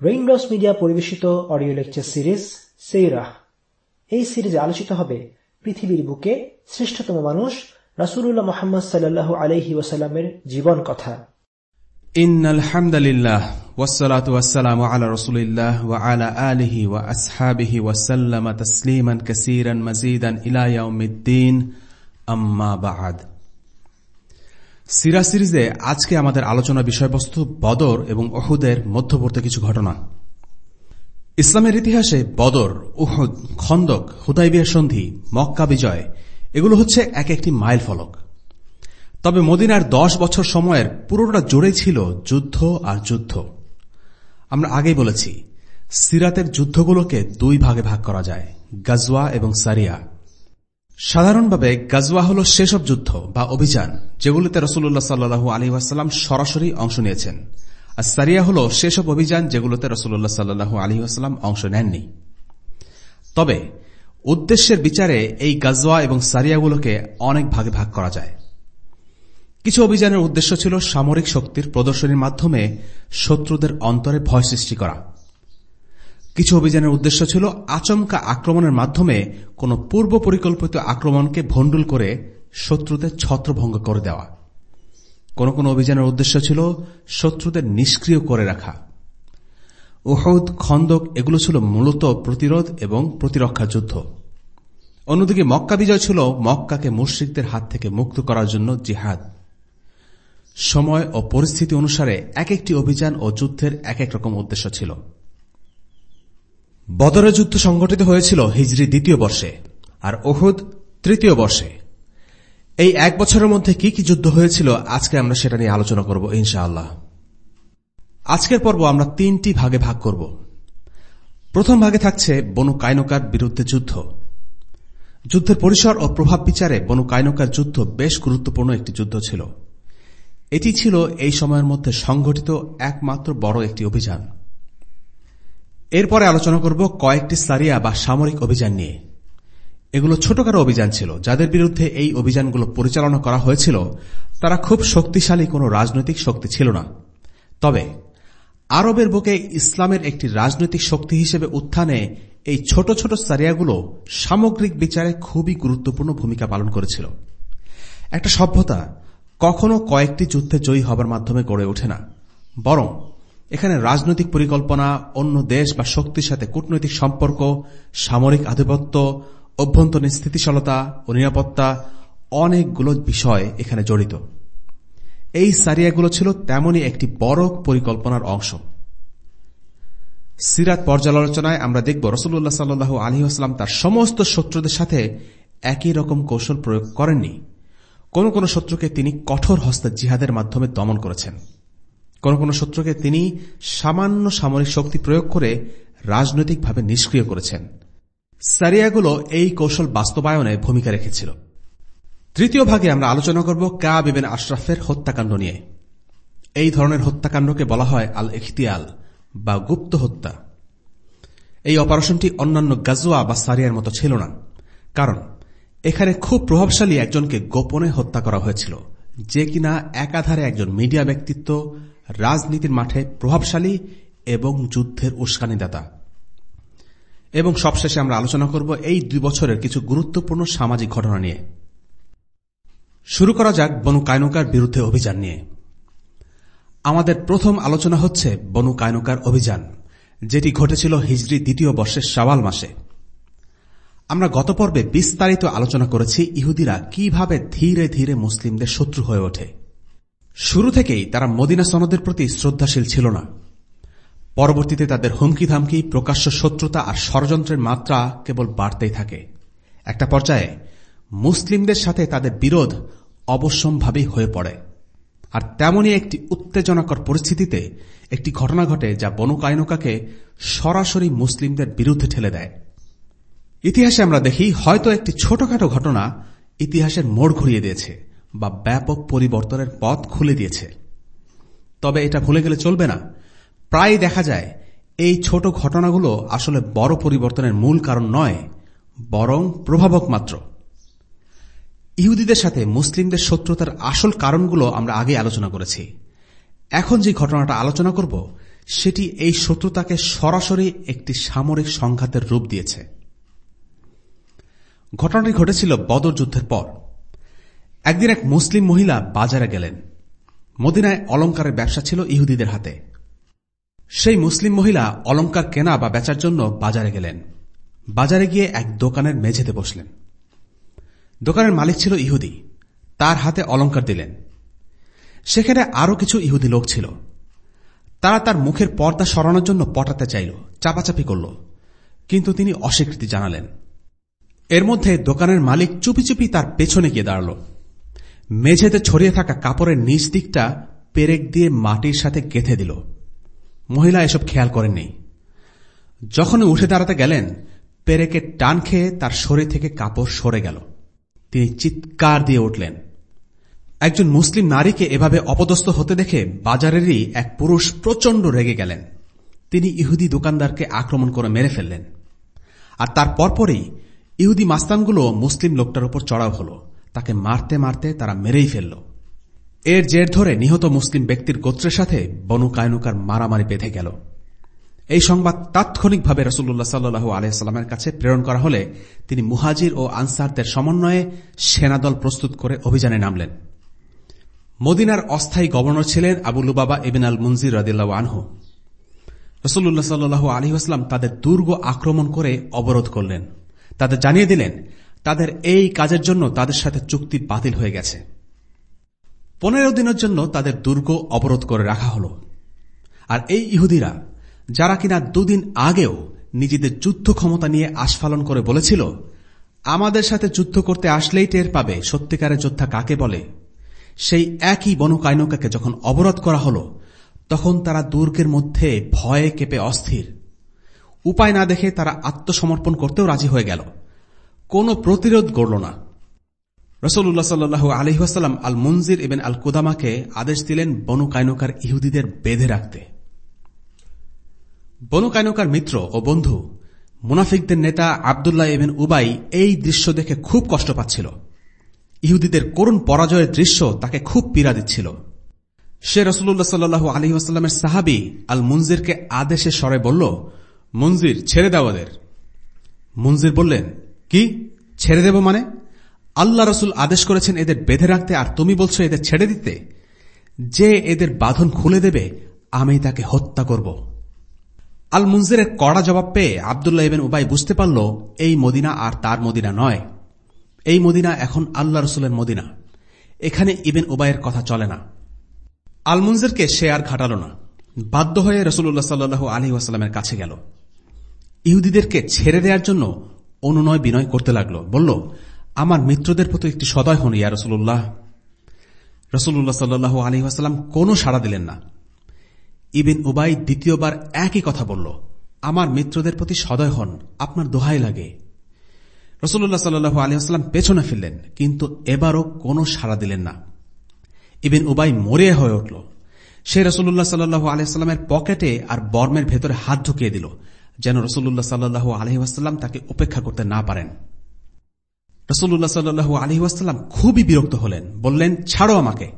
Raindrops media পরিবেশিত audio lecture series সেইরাহ এই সিরিজে আলোচিত হবে পৃথিবীর বুকে শ্রেষ্ঠতম মানুষ রাসূলুল্লাহ মুহাম্মদ সাল্লাল্লাহু আলাইহি ওয়াসাল্লামের জীবন কথা إن الحمد لله والصلاة والسلام على رسول الله وعلى آله وأصحابه وسلم تسليما كثيرا مزيدا إلى يوم الدين أما بعد সিরা সিরিজে আজকে আমাদের আলোচনা বিষয়বস্তু বদর এবং অহুদের মধ্যবর্তী কিছু ঘটনা। ইসলামের ইতিহাসে বদর, উহুদ, খন্দক, হুদাইবিয়া সন্ধি, মক্কা বিজয়, এগুলো হচ্ছে এক একটি মাইল ফলক। তবে মদিনার দশ বছর সময়ের পুরোটা জুড়ে ছিল যুদ্ধ আর যুদ্ধ। আমরা আগেই বলেছি, সিরাতের যুদ্ধগুলোকে দুই ভাগে ভাগ করা যায়, গাজওয়া এবং সারিয়া। সাধারণভাবে গাজওয়া হল সেসব যুদ্ধ বা অভিযান যেগুলোতে রসুল্লাহ সাল্লু আলী ওয়াসাল্লাম সরাসরি অংশ নিয়েছেন। আর সারিয়া হল সেসব অভিযান যেগুলোতে রসুল্লাহ সাল্লু আলী ওয়াসাল্লাম অংশ নেননি। তবে উদ্দেশ্যের বিচারে এই গাজওয়া এবং সারিয়াগুলোকে অনেক ভাগে ভাগ করা যায়। কিছু অভিযানের উদ্দেশ্য ছিল সামরিক শক্তির প্রদর্শনীর মাধ্যমে শত্রুদের অন্তরে ভয় সৃষ্টি করা। কিছু অভিযানের উদ্দেশ্য ছিল আচমকা আক্রমণের মাধ্যমে কোন পূর্ব পরিকল্পিত আক্রমণকে ভণ্ডুল করে শত্রুদের ছত্রভঙ্গ করে দেওয়া। কোন কোন অভিযানের উদ্দেশ্য ছিল শত্রুদের নিষ্ক্রিয় করে রাখা। উহদ, খন্দক এগুলো ছিল মূলত প্রতিরোধ এবং প্রতিরক্ষা যুদ্ধ। অন্যদিকে মক্কা বিজয় ছিল মক্কাকে মুশ্রিকদের হাত থেকে মুক্ত করার জন্য জিহাদ। সময় ও পরিস্থিতি অনুসারে এক একটি অভিযান ও যুদ্ধের এক এক রকম উদ্দেশ্য ছিল। বদরের যুদ্ধ সংগঠিত হয়েছিল হিজরি দ্বিতীয় বর্ষে আর ওহুদ তৃতীয় বর্ষে। এই এক বছরের মধ্যে কি কি যুদ্ধ হয়েছিল আজকে আমরা সেটা নিয়ে আলোচনা করব ইনশাআল্লাহ। আজকের পর্ব আমরা তিনটি ভাগে ভাগ করব। প্রথম ভাগে থাকছে বনু কায়নকার বিরুদ্ধে যুদ্ধ। যুদ্ধের পরিসর ও প্রভাব বিচারে বনু কায়নকার যুদ্ধ বেশ গুরুত্বপূর্ণ একটি যুদ্ধ ছিল। এটি ছিল এই সময়ের মধ্যে সংঘটিত একমাত্র বড় একটি অভিযান। এরপরে আলোচনা করব কয়েকটি সারিয়া বা সামরিক অভিযান নিয়ে। এগুলো ছোটখাটো অভিযান ছিল, যাদের বিরুদ্ধে এই অভিযানগুলো পরিচালনা করা হয়েছিল, তারা খুব শক্তিশালী কোনো রাজনৈতিক শক্তি ছিল না। তবে, আরবের বুকে ইসলামের একটি রাজনৈতিক শক্তি হিসেবে উত্থানে এই ছোট ছোট সারিয়াগুলো সামগ্রিক বিচারে খুবই গুরুত্বপূর্ণ ভূমিকা পালন করেছিল। একটা সভ্যতা কখনো কয়েকটি যুদ্ধে জয়ী হবার মাধ্যমে গড়ে ওঠে না, বরং এখানে রাজনৈতিক পরিকল্পনা, অন্য দেশ বা শক্তির সাথে কূটনৈতিক সম্পর্ক, সামরিক আধিপত্য, অভ্যন্তরীণ স্থিতিশীলতা ও নিরাপত্তা অনেকগুলো বিষয় এখানে জড়িত। এই সারিয়াগুলো ছিল তেমনই একটি বড় পরিকল্পনার অংশ। সিরাত পর্যালোচনায় আমরা দেখব রসুল্লাহ সাল্লু আলী আসলাম তার সমস্ত শত্রুদের সাথে একই রকম কৌশল প্রয়োগ করেননি। কোন কোন শত্রুকে তিনি কঠোর হস্তে জিহাদের মাধ্যমে দমন করেছেন। কোন কোন শত্রুকে তিনি সামান্য সামরিক শক্তি প্রয়োগ করে রাজনৈতিকভাবে নিষ্ক্রিয় করেছেন। সারিয়াগুলো এই কৌশল বাস্তবায়নে ভূমিকা রেখেছিল। তৃতীয় ভাগে আমরা আলোচনা করব কা বিবেন আশরাফের হত্যাকাণ্ড নিয়ে। এই ধরনের হত্যাকাণ্ডকে বলা হয় আল ইখতিয়াল বা গুপ্ত হত্যা। এই অপারেশনটি অন্যান্য গাজোয়া বা সারিয়ার মতো ছিল না, কারণ এখানে খুব প্রভাবশালী একজনকে গোপনে হত্যা করা হয়েছিল, যে কিনা একাধারে একজন মিডিয়া ব্যক্তিত্ব রাজনীতির মাঠে প্রভাবশালী এবং যুদ্ধের উস্কানিদাতা এবং সবশেষে আমরা আলোচনা করব এই দুই বছরের কিছু গুরুত্বপূর্ণ সামাজিক ঘটনা নিয়ে। শুরু করা যাক বনু কায়নকার বিরুদ্ধে অভিযান নিয়ে। আমাদের প্রথম আলোচনা হচ্ছে বনু কায়নকার অভিযান, যেটি ঘটেছিল হিজড়ি দ্বিতীয় বর্ষের সাওয়াল মাসে। আমরা গত পর্বে বিস্তারিত আলোচনা করেছি ইহুদিরা কীভাবে ধীরে ধীরে মুসলিমদের শত্রু হয়ে ওঠে। শুরু থেকেই তারা মদিনা সনদের প্রতি শ্রদ্ধাশীল ছিল না। পরবর্তীতে তাদের হুমকি ধামকি প্রকাশ্য শত্রুতা আর ষড়যন্ত্রের মাত্রা কেবল বাড়তেই থাকে। একটা পর্যায়ে মুসলিমদের সাথে তাদের বিরোধ অবশ্যম্ভাবী হয়ে পড়ে। আর তেমনই একটি উত্তেজনাকর পরিস্থিতিতে একটি ঘটনা ঘটে যা বনু কায়নকাকে সরাসরি মুসলিমদের বিরুদ্ধে ঠেলে দেয়। ইতিহাসে আমরা দেখি হয়তো একটি ছোটখাটো ঘটনা ইতিহাসের মোড় ঘুরিয়ে দিয়েছে। বা ব্যাপক পরিবর্তনের পথ খুলে দিয়েছে। তবে এটা ভুলে গেলে চলবে না। প্রায় দেখা যায়, এই ছোট ঘটনাগুলো আসলে বড় পরিবর্তনের মূল কারণ নয়, বরং প্রভাবক মাত্র। ইহুদিদের সাথে মুসলিমদের শত্রুতার আসল কারণগুলো আমরা আগে আলোচনা করেছি। এখন যে ঘটনাটা আলোচনা করব, সেটি এই শত্রুতাকে সরাসরি একটি সামরিক সংঘাতের রূপ দিয়েছে। ঘটনাটি ঘটেছিল বদর যুদ্ধের পর। একদিন এক মুসলিম মহিলা বাজারে গেলেন। মদিনায় অলঙ্কারের ব্যবসা ছিল ইহুদিদের হাতে। সেই মুসলিম মহিলা অলঙ্কার কেনা বা বেচার জন্য বাজারে গেলেন। বাজারে গিয়ে এক দোকানের মেঝেতে বসলেন। দোকানের মালিক ছিল ইহুদি। তার হাতে অলঙ্কার দিলেন। সেখানে আরও কিছু ইহুদি লোক ছিল। তারা তার মুখের পর্দা সরানোর জন্য পটাতে চাইল, চাপাচাপি করল। কিন্তু তিনি অস্বীকৃতি জানালেন। এর মধ্যে দোকানের মালিক চুপি চুপি তার পেছনে গিয়ে দাঁড়াল। মেঝেতে ছড়িয়ে থাকা কাপড়ের নিচ দিকটা পেরেক দিয়ে মাটির সাথে গেথে দিল। মহিলা এসব খেয়াল করেননি। যখন উঠে দাঁড়াতে গেলেন, পেরেকের টান খেয়ে তার শরীর থেকে কাপড় সরে গেল। তিনি চিৎকার দিয়ে উঠলেন। একজন মুসলিম নারীকে এভাবে অপদস্থ হতে দেখে বাজারেরই এক পুরুষ প্রচণ্ড রেগে গেলেন। তিনি ইহুদি দোকানদারকে আক্রমণ করে মেরে ফেললেন। আর তার পরপরই ইহুদি মাস্তানগুলো মুসলিম লোকটার উপর চড়াও হল। তাকে মারতে মারতে তারা মেরেই ফেলল। এর জের ধরে নিহত মুসলিম ব্যক্তির গোত্রের সাথে বনু কায়নুকার মারামারি বেঁধে গেল। এই সংবাদ তাৎক্ষণিকভাবে রসুল্লাহ সাল্লু আলহামের কাছে প্রেরণ করা হলে তিনি মুহাজির ও আনসারদের সমন্বয়ে সেনাদল প্রস্তুত করে অভিযানে নামলেন। মদিনার অস্থায়ী গভর্নর ছিলেন আবুলু বাবা ইবিন আল মুনজির রদিল্লা আনহু। রসুল্লাহ সাল্লু আলী আসলাম তাদের দুর্গ আক্রমণ করে অবরোধ করলেন। তাদের জানিয়ে দিলেন তাদের এই কাজের জন্য তাদের সাথে চুক্তি বাতিল হয়ে গেছে। পনেরো দিনের জন্য তাদের দুর্গ অবরোধ করে রাখা হল। আর এই ইহুদিরা, যারা কিনা দুদিন আগেও নিজেদের যুদ্ধ ক্ষমতা নিয়ে আস্ফালন করে বলেছিল, আমাদের সাথে যুদ্ধ করতে আসলেই টের পাবে সত্যিকারের যোদ্ধা কাকে বলে। সেই একই বনকায়নকাকে যখন অবরোধ করা হল, তখন তারা দুর্গের মধ্যে ভয়ে কেঁপে অস্থির। উপায় না দেখে তারা আত্মসমর্পণ করতেও রাজি হয়ে গেল। কোনো প্রতিরোধ গড়ল না। রসুল্লাহ সাল্লু আলহিহাস্লাম আল মঞ্জির এবং আল কুদামাকে আদেশ দিলেন বনু কায়নকার ইহুদিদের বেঁধে রাখতে। বনু কায়নকার মিত্র ও বন্ধু, মুনাফিকদের নেতা আবদুল্লাহ এবেন উবাই এই দৃশ্য দেখে খুব কষ্ট পাচ্ছিল। ইহুদিদের করুণ পরাজয়ের দৃশ্য তাকে খুব পীড়া দিচ্ছিল। সে রসুল্লাহ সাল্লু আলহিহাস্লামের সাহাবি আল মুনজিরকে আদেশে স্বরে বলল মঞ্জির ছেড়ে দাও ওদের। মঞ্জির বললেন কি? ছেড়ে দেব মানে? আল্লাহ রসুল আদেশ করেছেন এদের বেঁধে রাখতে, আর তুমি বলছো এদের ছেড়ে দিতে? যে এদের বাঁধন খুলে দেবে, আমি তাকে হত্যা করব। আল মুনজিরের কড়া জবাব পেয়ে আবদুল্লাহ ইবেন উবাই বুঝতে পারল, এই মদিনা আর তার মদিনা নয়। এই মদিনা এখন আল্লাহ রসুলের মদিনা। এখানে ইবেন উবাইয়ের কথা চলে না। আল সে আর ঘাটাল না। বাধ্য হয়ে রসুল্লাহ সাল্লু আলহি ওয়াসাল্লামের কাছে গেল। ইহুদিদেরকে ছেড়ে দেওয়ার জন্য অনুনয় বিনয় করতে লাগল। বলল, আমার মিত্রদের প্রতি একটি সদয় হন, ইয়া রসুল্লাহ রসুল্লাহ সাল্লু ওয়াসাল্লাম কোনো সাড়া দিলেন না। ইবিন উবাই দ্বিতীয়বার একই কথা বলল, আমার মিত্রদের প্রতি সদয় হন, আপনার দোহাই লাগে। রসুল্লাহ সাল্লু আলহাম পেছনে ফিরলেন, কিন্তু এবারও কোনো সাড়া দিলেন না। ইবিন উবাই মরে হয়ে উঠল। সে রসুল্লাহ সাল্লু আলহামের পকেটে আর বর্মের ভেতরে হাত ঢুকিয়ে দিল। যেন রসুল্লাহ সাল্লু আলহিহাস্লাম তাকে উপেক্ষা করতে না পারেন। রসুল্লাহ সাল্লু আলহিহাস্লাম খুবই বিরক্ত হলেন, বললেন, ছাড়ো আমাকে।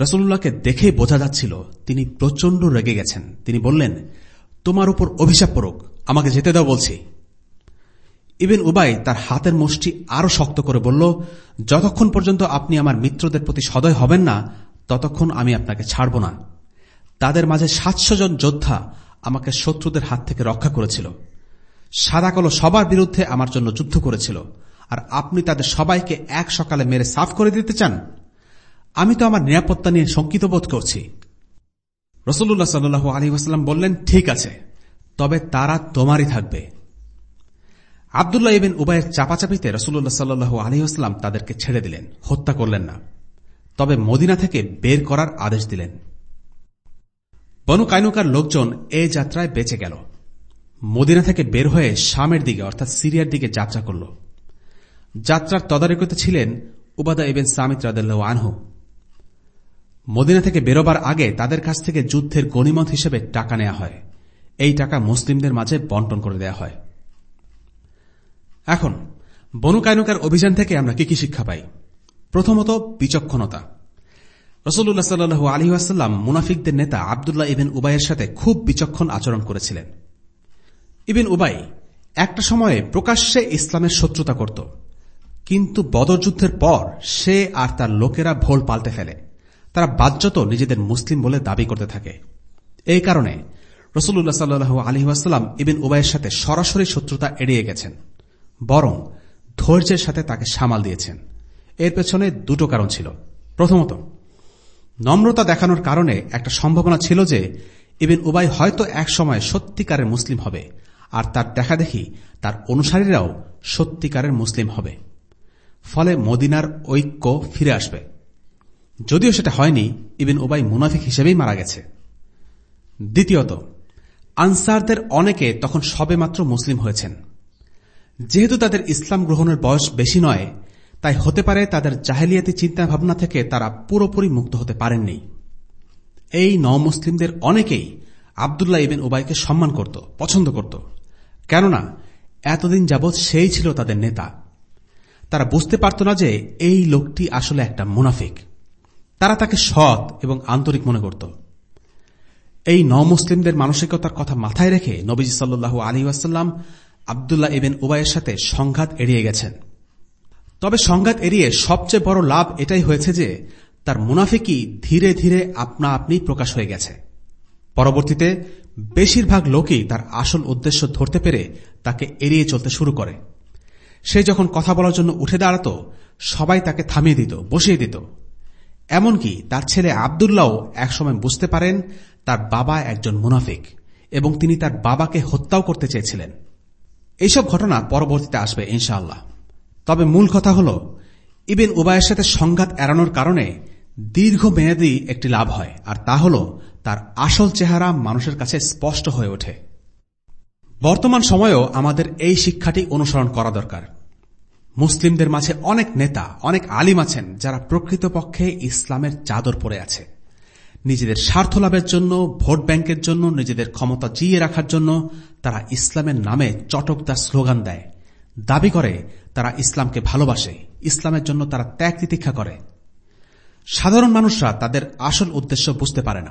রসুল্লাহকে দেখে বোঝা যাচ্ছিল, তিনি প্রচণ্ড রেগে গেছেন। তিনি বললেন, তোমার উপর অভিশাপ পড়ুক, আমাকে যেতে দাও বলছি। ইবেন উবাই তার হাতের মুষ্টি আরও শক্ত করে বলল, যতক্ষণ পর্যন্ত আপনি আমার মিত্রদের প্রতি সদয় হবেন না, ততক্ষণ আমি আপনাকে ছাড়ব না। তাদের মাঝে সাতশো জন যোদ্ধা আমাকে শত্রুদের হাত থেকে রক্ষা করেছিল। সাদা কলো সবার বিরুদ্ধে আমার জন্য যুদ্ধ করেছিল। আর আপনি তাদের সবাইকে এক সকালে মেরে সাফ করে দিতে চান? আমি তো আমার নিরাপত্তা নিয়ে শঙ্কিত বোধ করছি। রসুল্লাহ সাল্লু আলী ওয়াসাল্লাম বললেন, ঠিক আছে, তবে তারা তোমারই থাকবে। আবদুল্লাহ ইবেন উবায়ের চাপাচাপিতে রসুল্লাহ সাল্লু আলহিহাস্লাম তাদেরকে ছেড়ে দিলেন, হত্যা করলেন না। তবে মদিনা থেকে বের করার আদেশ দিলেন। বনু কাইনুকার লোকজন এ যাত্রায় বেঁচে গেল। মদিনা থেকে বের হয়ে শামের দিকে, অর্থাৎ সিরিয়ার দিকে যাত্রা করল। যাত্রার তদারকিতে ছিলেন উবাদা ইবেন সামিত রাদেল্লাহ আনহু। মদিনা থেকে বেরোবার আগে তাদের কাছ থেকে যুদ্ধের গণিমত হিসেবে টাকা নেওয়া হয়। এই টাকা মুসলিমদের মাঝে বন্টন করে দেওয়া হয়। এখন বনু কায়নুকার অভিযান থেকে আমরা কি কি শিক্ষা পাই? প্রথমত বিচক্ষণতা। রসুল্লাহ সাল্লু আলী আসাল্লাম মুনাফিকদের নেতা আবদুল্লাহ ইবিন উবাইয়ের সাথে খুব বিচক্ষণ আচরণ করেছিলেন। ইবিন উবাই একটা সময়ে প্রকাশ্যে ইসলামের শত্রুতা করত, কিন্তু বদরযুদ্ধের পর সে আর তার লোকেরা ভোল পাল্টে ফেলে। তারা বাধ্যত নিজেদের মুসলিম বলে দাবি করতে থাকে। এই কারণে রসুল্লাহ সাল্লু আলী আসাল্লাম ইবিন উবাইয়ের সাথে সরাসরি শত্রুতা এড়িয়ে গেছেন, বরং ধৈর্যের সাথে তাকে সামাল দিয়েছেন। এর পেছনে দুটো কারণ ছিল। প্রথমত নম্রতা দেখানোর কারণে একটা সম্ভাবনা ছিল যে ইবিন উবাই হয়তো এক সময় সত্যিকারের মুসলিম হবে, আর তার দেখা দেখি তার অনুসারীরাও সত্যিকারের মুসলিম হবে। ফলে মদিনার ঐক্য ফিরে আসবে। যদিও সেটা হয়নি, ইবিন উবাই মুনাফিক হিসেবেই মারা গেছে। দ্বিতীয়ত, আনসারদের অনেকে তখন সবেমাত্র মুসলিম হয়েছেন। যেহেতু তাদের ইসলাম গ্রহণের বয়স বেশি নয় তাই হতে পারে তাদের জাহেলিয়াতি চিন্তা ভাবনা থেকে তারা পুরোপুরি মুক্ত হতে পারেননি। এই ন মুসলিমদের অনেকেই আবদুল্লাহ ইবেন উবাইকে সম্মান করত, পছন্দ করত। কেননা, এতদিন যাবৎ সেই ছিল তাদের নেতা। তারা বুঝতে পারত না যে এই লোকটি আসলে একটা মুনাফিক। তারা তাকে সৎ এবং আন্তরিক মনে করত। এই ন মুসলিমদের মানসিকতার কথা মাথায় রেখে নবীজ সাল্লু আলী ওয়াসাল্লাম আবদুল্লাহ ইবেন উবাইয়ের সাথে সংঘাত এড়িয়ে গেছেন। তবে সংঘাত এড়িয়ে সবচেয়ে বড় লাভ এটাই হয়েছে যে, তার মুনাফিকই ধীরে ধীরে আপনা আপনি প্রকাশ হয়ে গেছে। পরবর্তীতে, বেশিরভাগ লোকই তার আসল উদ্দেশ্য ধরতে পেরে তাকে এড়িয়ে চলতে শুরু করে। সে যখন কথা বলার জন্য উঠে দাঁড়াত, সবাই তাকে থামিয়ে দিত, বসিয়ে দিত। এমনকি তার ছেলে আবদুল্লাহ একসময় বুঝতে পারেন, তার বাবা একজন মুনাফিক এবং তিনি তার বাবাকে হত্যাও করতে চেয়েছিলেন। এইসব ঘটনা পরবর্তীতে আসবে, ইনশাআল্লাহ। তবে মূল কথা হল, ইবেন উবায়ের সাথে সংঘাত এড়ানোর কারণে দীর্ঘ দীর্ঘমেয়াদী একটি লাভ হয়, আর তা হল তার আসল চেহারা মানুষের কাছে স্পষ্ট হয়ে ওঠে। বর্তমান সময়েও আমাদের এই শিক্ষাটি অনুসরণ করা দরকার। মুসলিমদের মাঝে অনেক নেতা, অনেক আলিম আছেন যারা প্রকৃতপক্ষে ইসলামের চাদর পরে আছে। নিজেদের স্বার্থ লাভের জন্য, ভোট ব্যাংকের জন্য, নিজেদের ক্ষমতা জিয়ে রাখার জন্য তারা ইসলামের নামে চটকদার স্লোগান দেয়। দাবি করে, তারা ইসলামকে ভালোবাসে। ইসলামের জন্য তারা ত্যাগ তিতীক্ষা করে। সাধারণ মানুষরা তাদের আসল উদ্দেশ্য বুঝতে পারে না।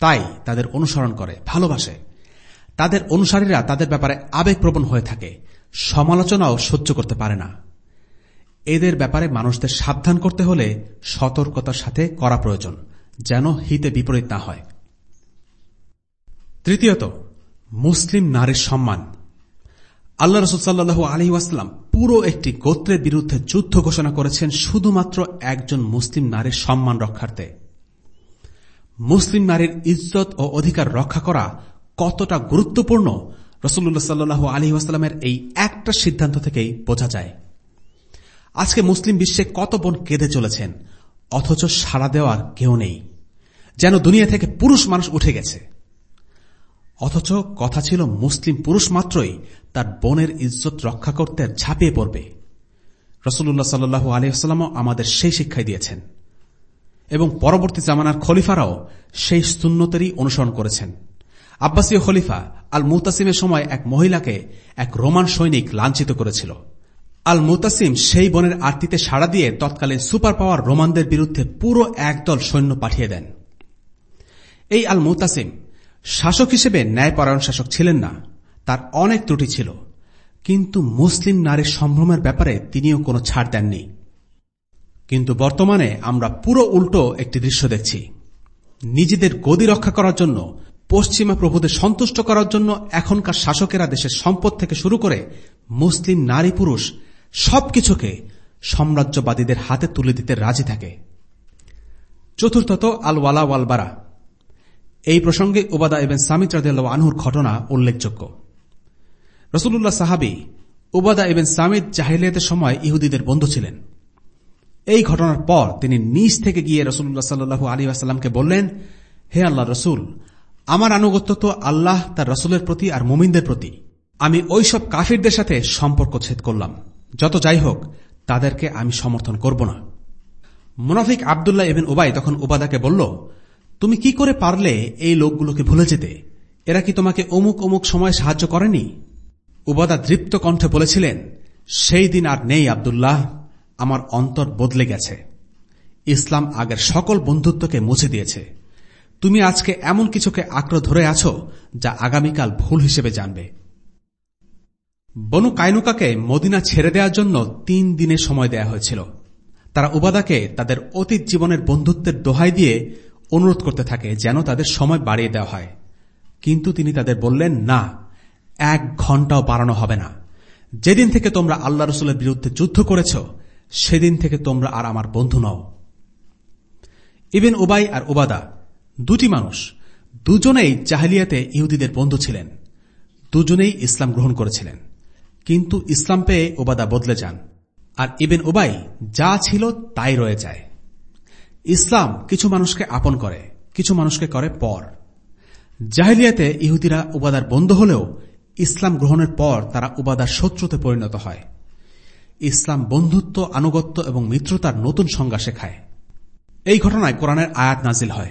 তাই তাদের অনুসরণ করে, ভালোবাসে। তাদের অনুসারীরা তাদের ব্যাপারে আবেগপ্রবণ হয়ে থাকে। সমালোচনাও সহ্য করতে পারে না। এদের ব্যাপারে মানুষদের সাবধান করতে হলে সতর্কতার সাথে করা প্রয়োজন, যেন হিতে বিপরীত না হয়। তৃতীয়ত, মুসলিম নারীর সম্মান। আল্লাহ রসুলসাল্লু আলী ওয়াস্লাম পুরো একটি গোত্রের বিরুদ্ধে যুদ্ধ ঘোষণা করেছেন শুধুমাত্র একজন মুসলিম নারীর সম্মান রক্ষার্থে। মুসলিম নারীর ইজ্জত ও অধিকার রক্ষা করা কতটা গুরুত্বপূর্ণ রসুল্লাহ সাল্লু আলী ওয়াস্লামের এই একটা সিদ্ধান্ত থেকেই বোঝা যায়। আজকে মুসলিম বিশ্বে কত বোন কেঁদে চলেছেন, অথচ সাড়া দেওয়ার কেউ নেই। যেন দুনিয়া থেকে পুরুষ মানুষ উঠে গেছে। অথচ কথা ছিল মুসলিম পুরুষ মাত্রই তার বোনের ইজ্জত রক্ষা করতে ঝাঁপিয়ে পড়বে। রসুল্লাহ সাল্লু আলিয়াস্লামও আমাদের সেই শিক্ষাই দিয়েছেন। এবং পরবর্তী জামানার খলিফারাও সেই সুন্নতেরই অনুসরণ করেছেন। আব্বাসীয় খলিফা আল মুতাসিমের সময় এক মহিলাকে এক রোমান সৈনিক লাঞ্ছিত করেছিল। আল মুতাসিম সেই বনের আরতিতে সাড়া দিয়ে তৎকালীন সুপার পাওয়ার রোমানদের বিরুদ্ধে পুরো একদল সৈন্য পাঠিয়ে দেন। এই আল মুতাসিম শাসক হিসেবে ন্যায়পরায়ণ শাসক ছিলেন না। তার অনেক ত্রুটি ছিল। কিন্তু মুসলিম নারীর সম্ভ্রমের ব্যাপারে তিনিও কোনো ছাড় দেননি। কিন্তু বর্তমানে আমরা পুরো উল্টো একটি দৃশ্য দেখছি। নিজেদের গদি রক্ষা করার জন্য, পশ্চিমা প্রভুদের সন্তুষ্ট করার জন্য এখনকার শাসকেরা দেশের সম্পদ থেকে শুরু করে মুসলিম নারী পুরুষ সবকিছুকে সাম্রাজ্যবাদীদের হাতে তুলে দিতে রাজি থাকে। চতুর্থত আল ওয়ালা ওয়ালবারা। এই প্রসঙ্গে ওবাদা এবং সামিত রাদিয়াল আনহুর ঘটনা উল্লেখযোগ্য। রসুল্লাহ সাহাবি উবাদা এবং সামিদ জাহিলিয়াতের সময় ইহুদিদের বন্ধু ছিলেন। এই ঘটনার পর তিনি নিজ থেকে গিয়ে রসুল্লাহ সাল্লু আলী আসাল্লামকে বললেন, হে আল্লাহ রসুল, আমার আনুগত্য তো আল্লাহ, তার রসুলের প্রতি আর মুমিনদের প্রতি। আমি ওই সব কাফিরদের সাথে সম্পর্ক ছেদ করলাম। যত যাই হোক, তাদেরকে আমি সমর্থন করব না। মুনাফিক আবদুল্লাহ এবেন উবাই তখন উবাদাকে বলল তুমি কি করে পারলে এই লোকগুলোকে ভুলে যেতে? এরা কি তোমাকে অমুক অমুক সময় সাহায্য করেনি? উবাদা দৃপ্ত কণ্ঠে বলেছিলেন, সেই দিন আর নেই, আবদুল্লাহ, আমার অন্তর বদলে গেছে। ইসলাম আগের সকল বন্ধুত্বকে মুছে দিয়েছে। তুমি আজকে এমন কিছুকে আঁকড়ো ধরে আছো যা আগামীকাল ভুল হিসেবে জানবে। বনু কাইনুকাকে মদিনা ছেড়ে দেওয়ার জন্য তিন দিনের সময় দেয়া হয়েছিল। তারা উবাদাকে তাদের অতীত জীবনের বন্ধুত্বের দোহাই দিয়ে অনুরোধ করতে থাকে যেন তাদের সময় বাড়িয়ে দেওয়া হয়। কিন্তু তিনি তাদের বললেন, না, এক ঘন্টাও বাড়ানো হবে না। যেদিন থেকে তোমরা আল্লাহ রসুলের বিরুদ্ধে যুদ্ধ করেছ, সেদিন থেকে তোমরা আর আমার বন্ধু নও। ইবেন উবাই আর উবাদা, দুটি মানুষ, দুজনেই জাহালিয়াতে ইহুদিদের বন্ধু ছিলেন। দুজনেই ইসলাম গ্রহণ করেছিলেন। কিন্তু ইসলাম পেয়ে ওবাদা বদলে যান। আর ইবেন উবাই যা ছিল তাই রয়ে যায়। ইসলাম কিছু মানুষকে আপন করে, কিছু মানুষকে করে পর। জাহিলিয়াতে ইহুদিরা উবাদার বন্ধ হলেও ইসলাম গ্রহণের পর তারা উবাদার শত্রুতে পরিণত হয়। ইসলাম বন্ধুত্ব, আনুগত্য এবং মিত্রতার নতুন সংজ্ঞা শেখায়। এই ঘটনায় কোরআনের আয়াত নাজিল হয়।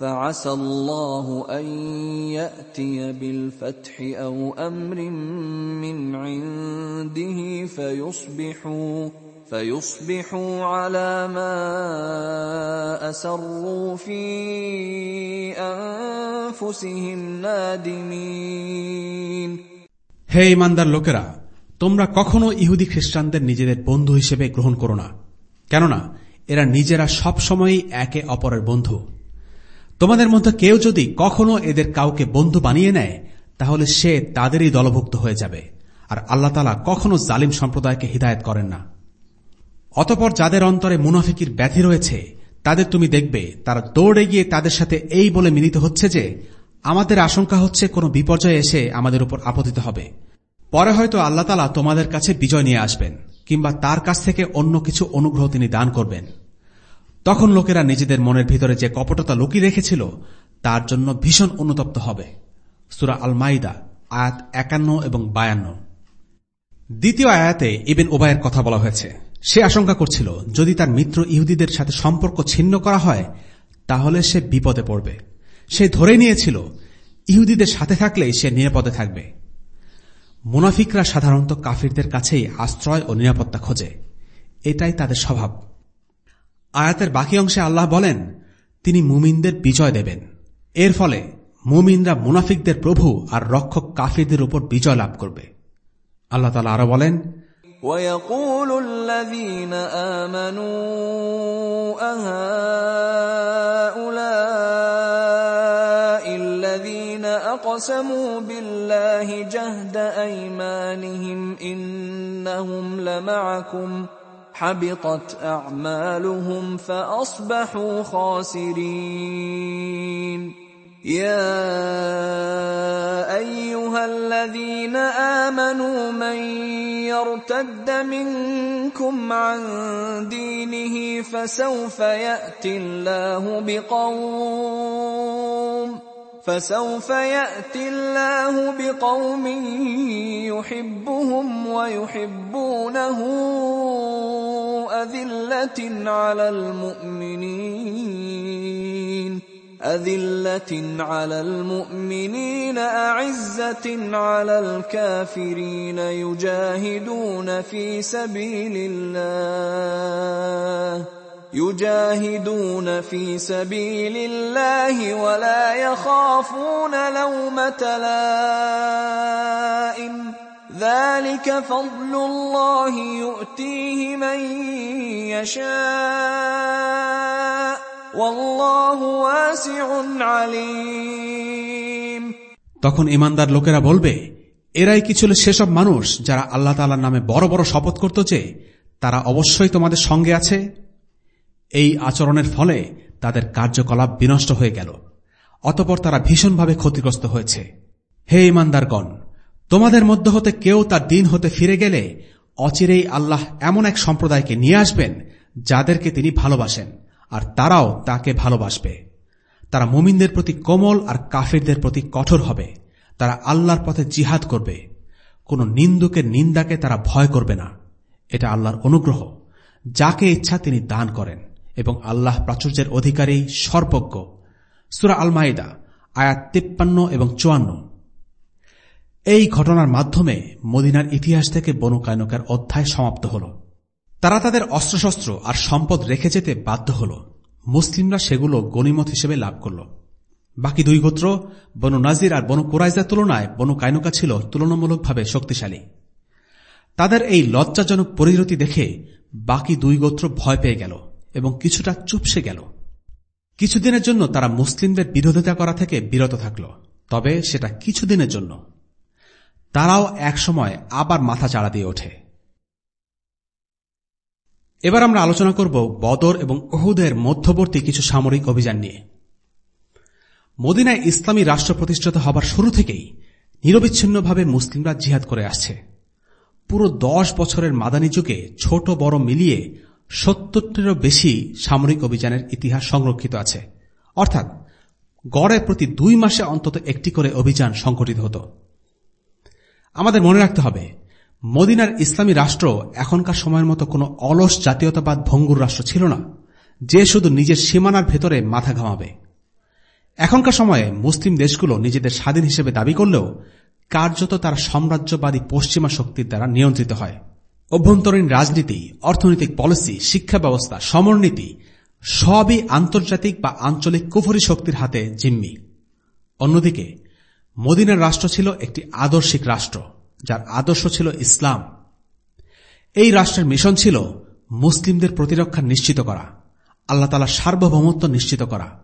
فعسى الله ان ياتي بالفتح او امر من عنده فيصبحوا فيصبحوا على ما اسروا في انفسهم نادمين হে ইমানদার লোকেরা তোমরা কখনো ইহুদি খ্রিস্টানদের নিজেদের বন্ধু হিসেবে গ্রহণ করো না কেননা এরা নিজেরা সবসময়ই একে অপরের বন্ধু তোমাদের মধ্যে কেউ যদি কখনো এদের কাউকে বন্ধু বানিয়ে নেয়, তাহলে সে তাদেরই দলভুক্ত হয়ে যাবে। আর আল্লাহ তালা কখনো জালিম সম্প্রদায়কে হিদায়ত করেন না। অতপর যাদের অন্তরে মুনাফিকির ব্যাধি রয়েছে, তাদের তুমি দেখবে, তারা দৌড়ে গিয়ে তাদের সাথে এই বলে মিলিত হচ্ছে যে, আমাদের আশঙ্কা হচ্ছে কোনো বিপর্যয় এসে আমাদের উপর আপতিত হবে। পরে হয়তো আল্লাহ তালা তোমাদের কাছে বিজয় নিয়ে আসবেন, কিংবা তার কাছ থেকে অন্য কিছু অনুগ্রহ তিনি দান করবেন। তখন লোকেরা নিজেদের মনের ভিতরে যে কপটতা লুকিয়ে রেখেছিল, তার জন্য ভীষণ অনুতপ্ত হবে। সুরা আল মাইদা আয়াত একান্ন এবং বায়ান্ন। দ্বিতীয় আয়াতে ইবেন ওবায়ের কথা বলা হয়েছে। সে আশঙ্কা করছিল, যদি তার মিত্র ইহুদিদের সাথে সম্পর্ক ছিন্ন করা হয়, তাহলে সে বিপদে পড়বে। সে ধরে নিয়েছিল, ইহুদিদের সাথে থাকলেই সে নিরাপদে থাকবে। মুনাফিকরা সাধারণত কাফিরদের কাছেই আশ্রয় ও নিরাপত্তা খোঁজে। এটাই তাদের স্বভাব। আয়াতের বাকি অংশে আল্লাহ বলেন তিনি মুমিনদের বিজয় দেবেন এর ফলে মুমিনরা মুনাফিকদের প্রভু আর রক্ষক কাফিরদের উপর বিজয় লাভ করবে আল্লাহ তালা আরো বলেন ويقول الذين آمنوا أهؤلاء الذين أقسموا بالله جهد أيمانهم إنهم لمعكم ۖ حبطت أعمالهم فأصبحوا خاسرين. يا أيها الذين آمنوا من يرتد منكم عن دينه فسوف يأتي الله بقوم فسوف يأتي الله بقوم يحبهم ويحبونه أذلة على المؤمنين أذلة على المؤمنين أعزة على الكافرين يجاهدون في سبيل الله. يجاهدون في سبيل الله ولا يخافون لومة لائم ذلك فضل الله يؤتيه من يشاء والله واسع عليم তখন ইমানদার লোকেরা বলবে এরাই কি ছিল সেসব মানুষ যারা আল্লাহ তালার নামে বড় বড় শপথ করত যে তারা অবশ্যই তোমাদের সঙ্গে আছে এই আচরণের ফলে তাদের কার্যকলাপ বিনষ্ট হয়ে গেল। অতপর তারা ভীষণভাবে ক্ষতিগ্রস্ত হয়েছে। হে ইমানদারগণ, তোমাদের মধ্য হতে কেউ তার দিন হতে ফিরে গেলে অচিরেই আল্লাহ এমন এক সম্প্রদায়কে নিয়ে আসবেন যাদেরকে তিনি ভালোবাসেন, আর তারাও তাকে ভালোবাসবে। তারা মুমিনদের প্রতি কোমল আর কাফিরদের প্রতি কঠোর হবে। তারা আল্লাহর পথে জিহাদ করবে। কোন নিন্দুকের নিন্দাকে তারা ভয় করবে না। এটা আল্লাহর অনুগ্রহ, যাকে ইচ্ছা তিনি দান করেন। এবং আল্লাহ প্রাচুর্যের অধিকারী সর্বজ্ঞ। সুরা আল মাইদা আয়াত তিপ্পান্ন এবং চুয়ান্ন। এই ঘটনার মাধ্যমে মদিনার ইতিহাস থেকে বনুকায়নকার অধ্যায় সমাপ্ত হল। তারা তাদের অস্ত্রশস্ত্র আর সম্পদ রেখে যেতে বাধ্য হল। মুসলিমরা সেগুলো গণিমত হিসেবে লাভ করল। বাকি দুই গোত্র, বনু নাজির আর বনু কোরাইজার তুলনায় বনু কায়নকা ছিল তুলনামূলকভাবে শক্তিশালী। তাদের এই লজ্জাজনক পরিণতি দেখে বাকি দুই গোত্র ভয় পেয়ে গেল। এবং কিছুটা চুপসে গেল। কিছুদিনের জন্য তারা মুসলিমদের বিরোধিতা করা থেকে বিরত থাকল, তবে সেটা কিছুদিনের জন্য। তারাও একসময় আবার মাথা চাড়া দিয়ে ওঠে। এবার আমরা আলোচনা করব বদর এবং ওহুদের মধ্যবর্তী কিছু সামরিক অভিযান নিয়ে। মদিনায় ইসলামী রাষ্ট্র প্রতিষ্ঠিত হবার শুরু থেকেই নিরবিচ্ছিন্নভাবে মুসলিমরা জিহাদ করে আসছে। পুরো দশ বছরের মাদানী যুগে ছোট বড় মিলিয়ে সত্তরটিরও বেশি সামরিক অভিযানের ইতিহাস সংরক্ষিত আছে। অর্থাৎ, গড়ে প্রতি দুই মাসে অন্তত একটি করে অভিযান সংঘটিত হতো। আমাদের মনে রাখতে হবে, মদিনার ইসলামী রাষ্ট্র এখনকার সময়ের মতো কোনো অলস জাতীয়তাবাদ ভঙ্গুর রাষ্ট্র ছিল না, যে শুধু নিজের সীমানার ভেতরে মাথা ঘামাবে। এখনকার সময়ে মুসলিম দেশগুলো নিজেদের স্বাধীন হিসেবে দাবি করলেও কার্যত তারা সাম্রাজ্যবাদী পশ্চিমা শক্তির দ্বারা নিয়ন্ত্রিত হয়। অভ্যন্তরীণ রাজনীতি, অর্থনৈতিক পলিসি শিক্ষা ব্যবস্থা, সমরনীতি, সবই আন্তর্জাতিক বা আঞ্চলিক কুফরি শক্তির হাতে জিম্মি। অন্যদিকে, মদিনার রাষ্ট্র ছিল একটি আদর্শিক রাষ্ট্র, যার আদর্শ ছিল ইসলাম। এই রাষ্ট্রের মিশন ছিল মুসলিমদের প্রতিরক্ষা নিশ্চিত করা, আল্লাহ তালা সার্বভৌমত্ব নিশ্চিত করা,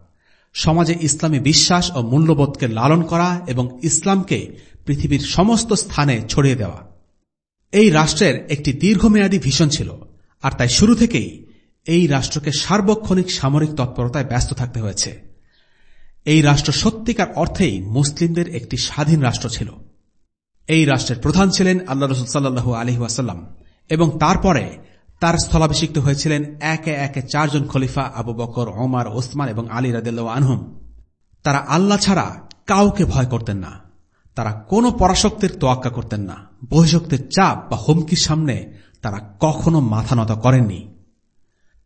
সমাজে ইসলামী বিশ্বাস ও মূল্যবোধকে লালন করা এবং ইসলামকে পৃথিবীর সমস্ত স্থানে ছড়িয়ে দেওয়া। এই রাষ্ট্রের একটি দীর্ঘমেয়াদী ভীষণ ছিল, আর তাই শুরু থেকেই এই রাষ্ট্রকে সার্বক্ষণিক সামরিক তৎপরতায় ব্যস্ত থাকতে হয়েছে। এই রাষ্ট্র সত্যিকার অর্থেই মুসলিমদের একটি স্বাধীন রাষ্ট্র ছিল। এই রাষ্ট্রের প্রধান ছিলেন আল্লাহ রসুল সাল্লু ওয়াসাল্লাম এবং তারপরে তার স্থলাভিষিক্ত হয়েছিলেন একে একে চারজন খলিফা আবু বকর, ওমার, ওসমান এবং আলী রাদেল আনহুম। তারা আল্লাহ ছাড়া কাউকে ভয় করতেন না। তারা কোনো পরাশক্তির তোয়াক্কা করতেন না। বহিশক্তির চাপ বা হুমকির সামনে তারা কখনো মাথা নত করেননি।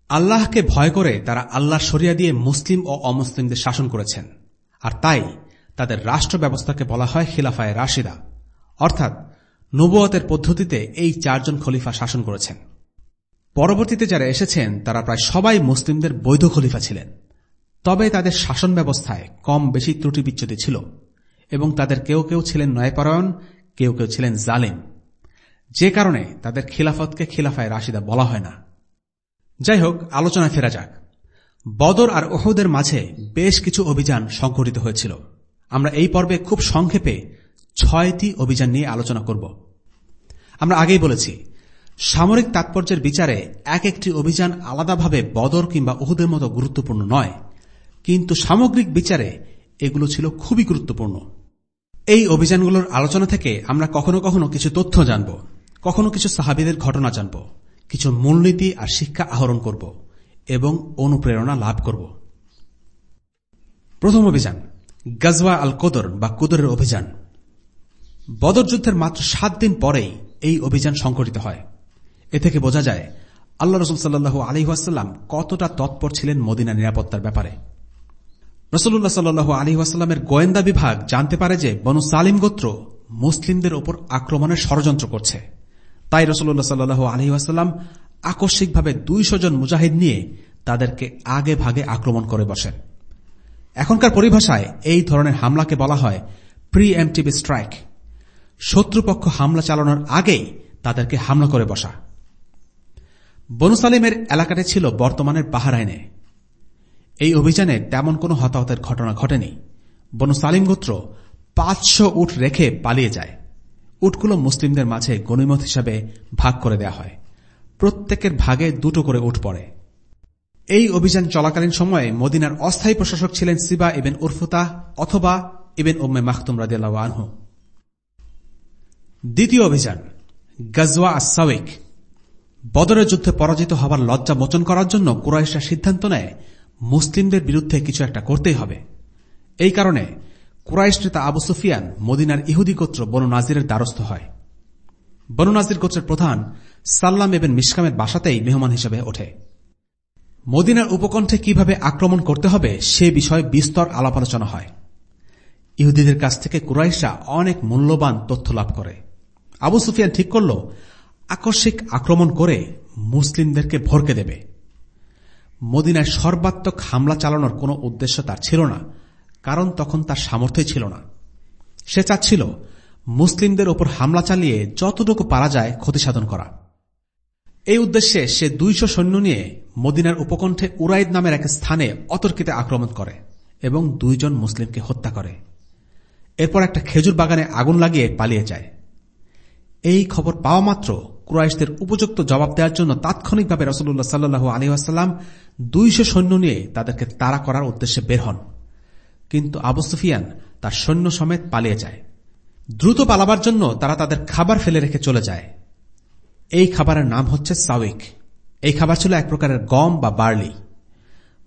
আল্লাহকে ভয় করে তারা আল্লাহ সরিয়া দিয়ে মুসলিম ও অমুসলিমদের শাসন করেছেন। আর তাই তাদের রাষ্ট্র ব্যবস্থাকে বলা হয় খিলাফায় রাশিদা। অর্থাৎ নবুয়তের পদ্ধতিতে এই চারজন খলিফা শাসন করেছেন। পরবর্তীতে যারা এসেছেন, তারা প্রায় সবাই মুসলিমদের বৈধ খলিফা ছিলেন। তবে তাদের শাসন ব্যবস্থায় কম বেশি ত্রুটি বিচ্যুতি ছিল এবং তাদের কেউ কেউ ছিলেন নয়পরায়ণ কেউ কেউ ছিলেন জালেম। যে কারণে তাদের খিলাফতকে খিলাফায় রাশিদা বলা হয় না। যাই হোক আলোচনায় ফেরা যাক। বদর আর ওহুদের মাঝে বেশ কিছু অভিযান সংঘটিত হয়েছিল। আমরা এই পর্বে খুব সংক্ষেপে ছয়টি অভিযান নিয়ে আলোচনা করব। আমরা আগেই বলেছি, সামরিক তাৎপর্যের বিচারে এক একটি অভিযান আলাদাভাবে বদর কিংবা উহুদের মতো গুরুত্বপূর্ণ নয়। কিন্তু সামগ্রিক বিচারে এগুলো ছিল খুবই গুরুত্বপূর্ণ। এই অভিযানগুলোর আলোচনা থেকে আমরা কখনো কখনো কিছু তথ্য জানব, কখনো কিছু সাহাবিদের ঘটনা জানব, কিছু মূলনীতি আর শিক্ষা আহরণ করব এবং অনুপ্রেরণা লাভ করব। প্রথম অভিযান, গজওয়া আল কোদর বা কুদরের অভিযান। বদর যুদ্ধের মাত্র সাত দিন পরেই এই অভিযান সংঘটিত হয়। এ থেকে বোঝা যায়, আল্লাহ রসুল সাল্লু আলহিহাস্লাম কতটা তৎপর ছিলেন মদিনা নিরাপত্তার ব্যাপারে। রসুল্লাহ সাল্লু আলহিহাস্লামের গোয়েন্দা বিভাগ জানতে পারে যে বনু সালিম গোত্র মুসলিমদের ওপর আক্রমণের ষড়যন্ত্র করছে। তাই রসুল্লাহ সাল্লু আলহিহাস্লাম আকস্মিকভাবে দুইশো জন মুজাহিদ নিয়ে তাদেরকে আগে ভাগে আক্রমণ করে বসেন। এখনকার পরিভাষায় এই ধরনের হামলাকে বলা হয় প্রি এমটিভি স্ট্রাইক। শত্রুপক্ষ হামলা চালানোর আগেই তাদেরকে হামলা করে বসা। বনু সালিমের এলাকাটি ছিল বর্তমানের বাহারাইনে এই অভিযানে তেমন কোনো হতাহতের ঘটনা ঘটেনি। বনু সালিম গোত্র পাঁচশো উঠ রেখে পালিয়ে যায়। উটগুলো মুসলিমদের মাঝে গণিমত হিসাবে ভাগ করে দেয়া হয়। প্রত্যেকের ভাগে দুটো করে উঠ পড়ে। এই অভিযান চলাকালীন সময়ে মদিনার অস্থায়ী প্রশাসক ছিলেন সিবা ইবেন উরফুতা অথবা ইবেন ওম্মে মাহতুম রাজিয়াল দ্বিতীয় অভিযান, গজওয়া আসাউিক বদরের যুদ্ধে পরাজিত হবার লজ্জা মোচন করার জন্য কুরাইশরা সিদ্ধান্ত নেয় মুসলিমদের বিরুদ্ধে কিছু একটা করতেই হবে। এই কারণে কুরাইশ নেতা আবু সুফিয়ান মদিনার ইহুদি গোত্র বনু নাজিরের দ্বারস্থ হয়। বনু নাজির গোত্রের প্রধান সাল্লাম এবেন মিসকামের বাসাতেই মেহমান হিসেবে ওঠে। মদিনার উপকণ্ঠে কীভাবে আক্রমণ করতে হবে সে বিষয়ে বিস্তর আলাপ আলোচনা হয়। ইহুদিদের কাছ থেকে কুরাইশা অনেক মূল্যবান তথ্য লাভ করে। আবু সুফিয়ান ঠিক করল, আকস্মিক আক্রমণ করে মুসলিমদেরকে ভরকে দেবে। মদিনায় সর্বাত্মক হামলা চালানোর কোনো উদ্দেশ্য তার ছিল না, কারণ তখন তার সামর্থ্যই ছিল না। সে চাচ্ছিল মুসলিমদের ওপর হামলা চালিয়ে যতটুকু পারা যায় ক্ষতিসাধন করা। এই উদ্দেশ্যে সে দুইশো সৈন্য নিয়ে মদিনার উপকণ্ঠে উরাইদ নামের এক স্থানে অতর্কিতে আক্রমণ করে এবং দুইজন মুসলিমকে হত্যা করে। এরপর একটা খেজুর বাগানে আগুন লাগিয়ে পালিয়ে যায়। এই খবর পাওয়া মাত্র ক্রোয়েশদের উপযুক্ত জবাব দেওয়ার জন্য তাৎক্ষণিকভাবে রসুল্লাহ সাল্লু আলী আসাল্লাম দুইশো সৈন্য নিয়ে তাদেরকে তাড়া করার উদ্দেশ্যে বের হন। কিন্তু আবু সুফিয়ান তার সৈন্য সমেত পালিয়ে যায়। দ্রুত পালাবার জন্য তারা তাদের খাবার ফেলে রেখে চলে যায়। এই খাবারের নাম হচ্ছে সাউইক এই খাবার ছিল এক প্রকারের গম বা বার্লি।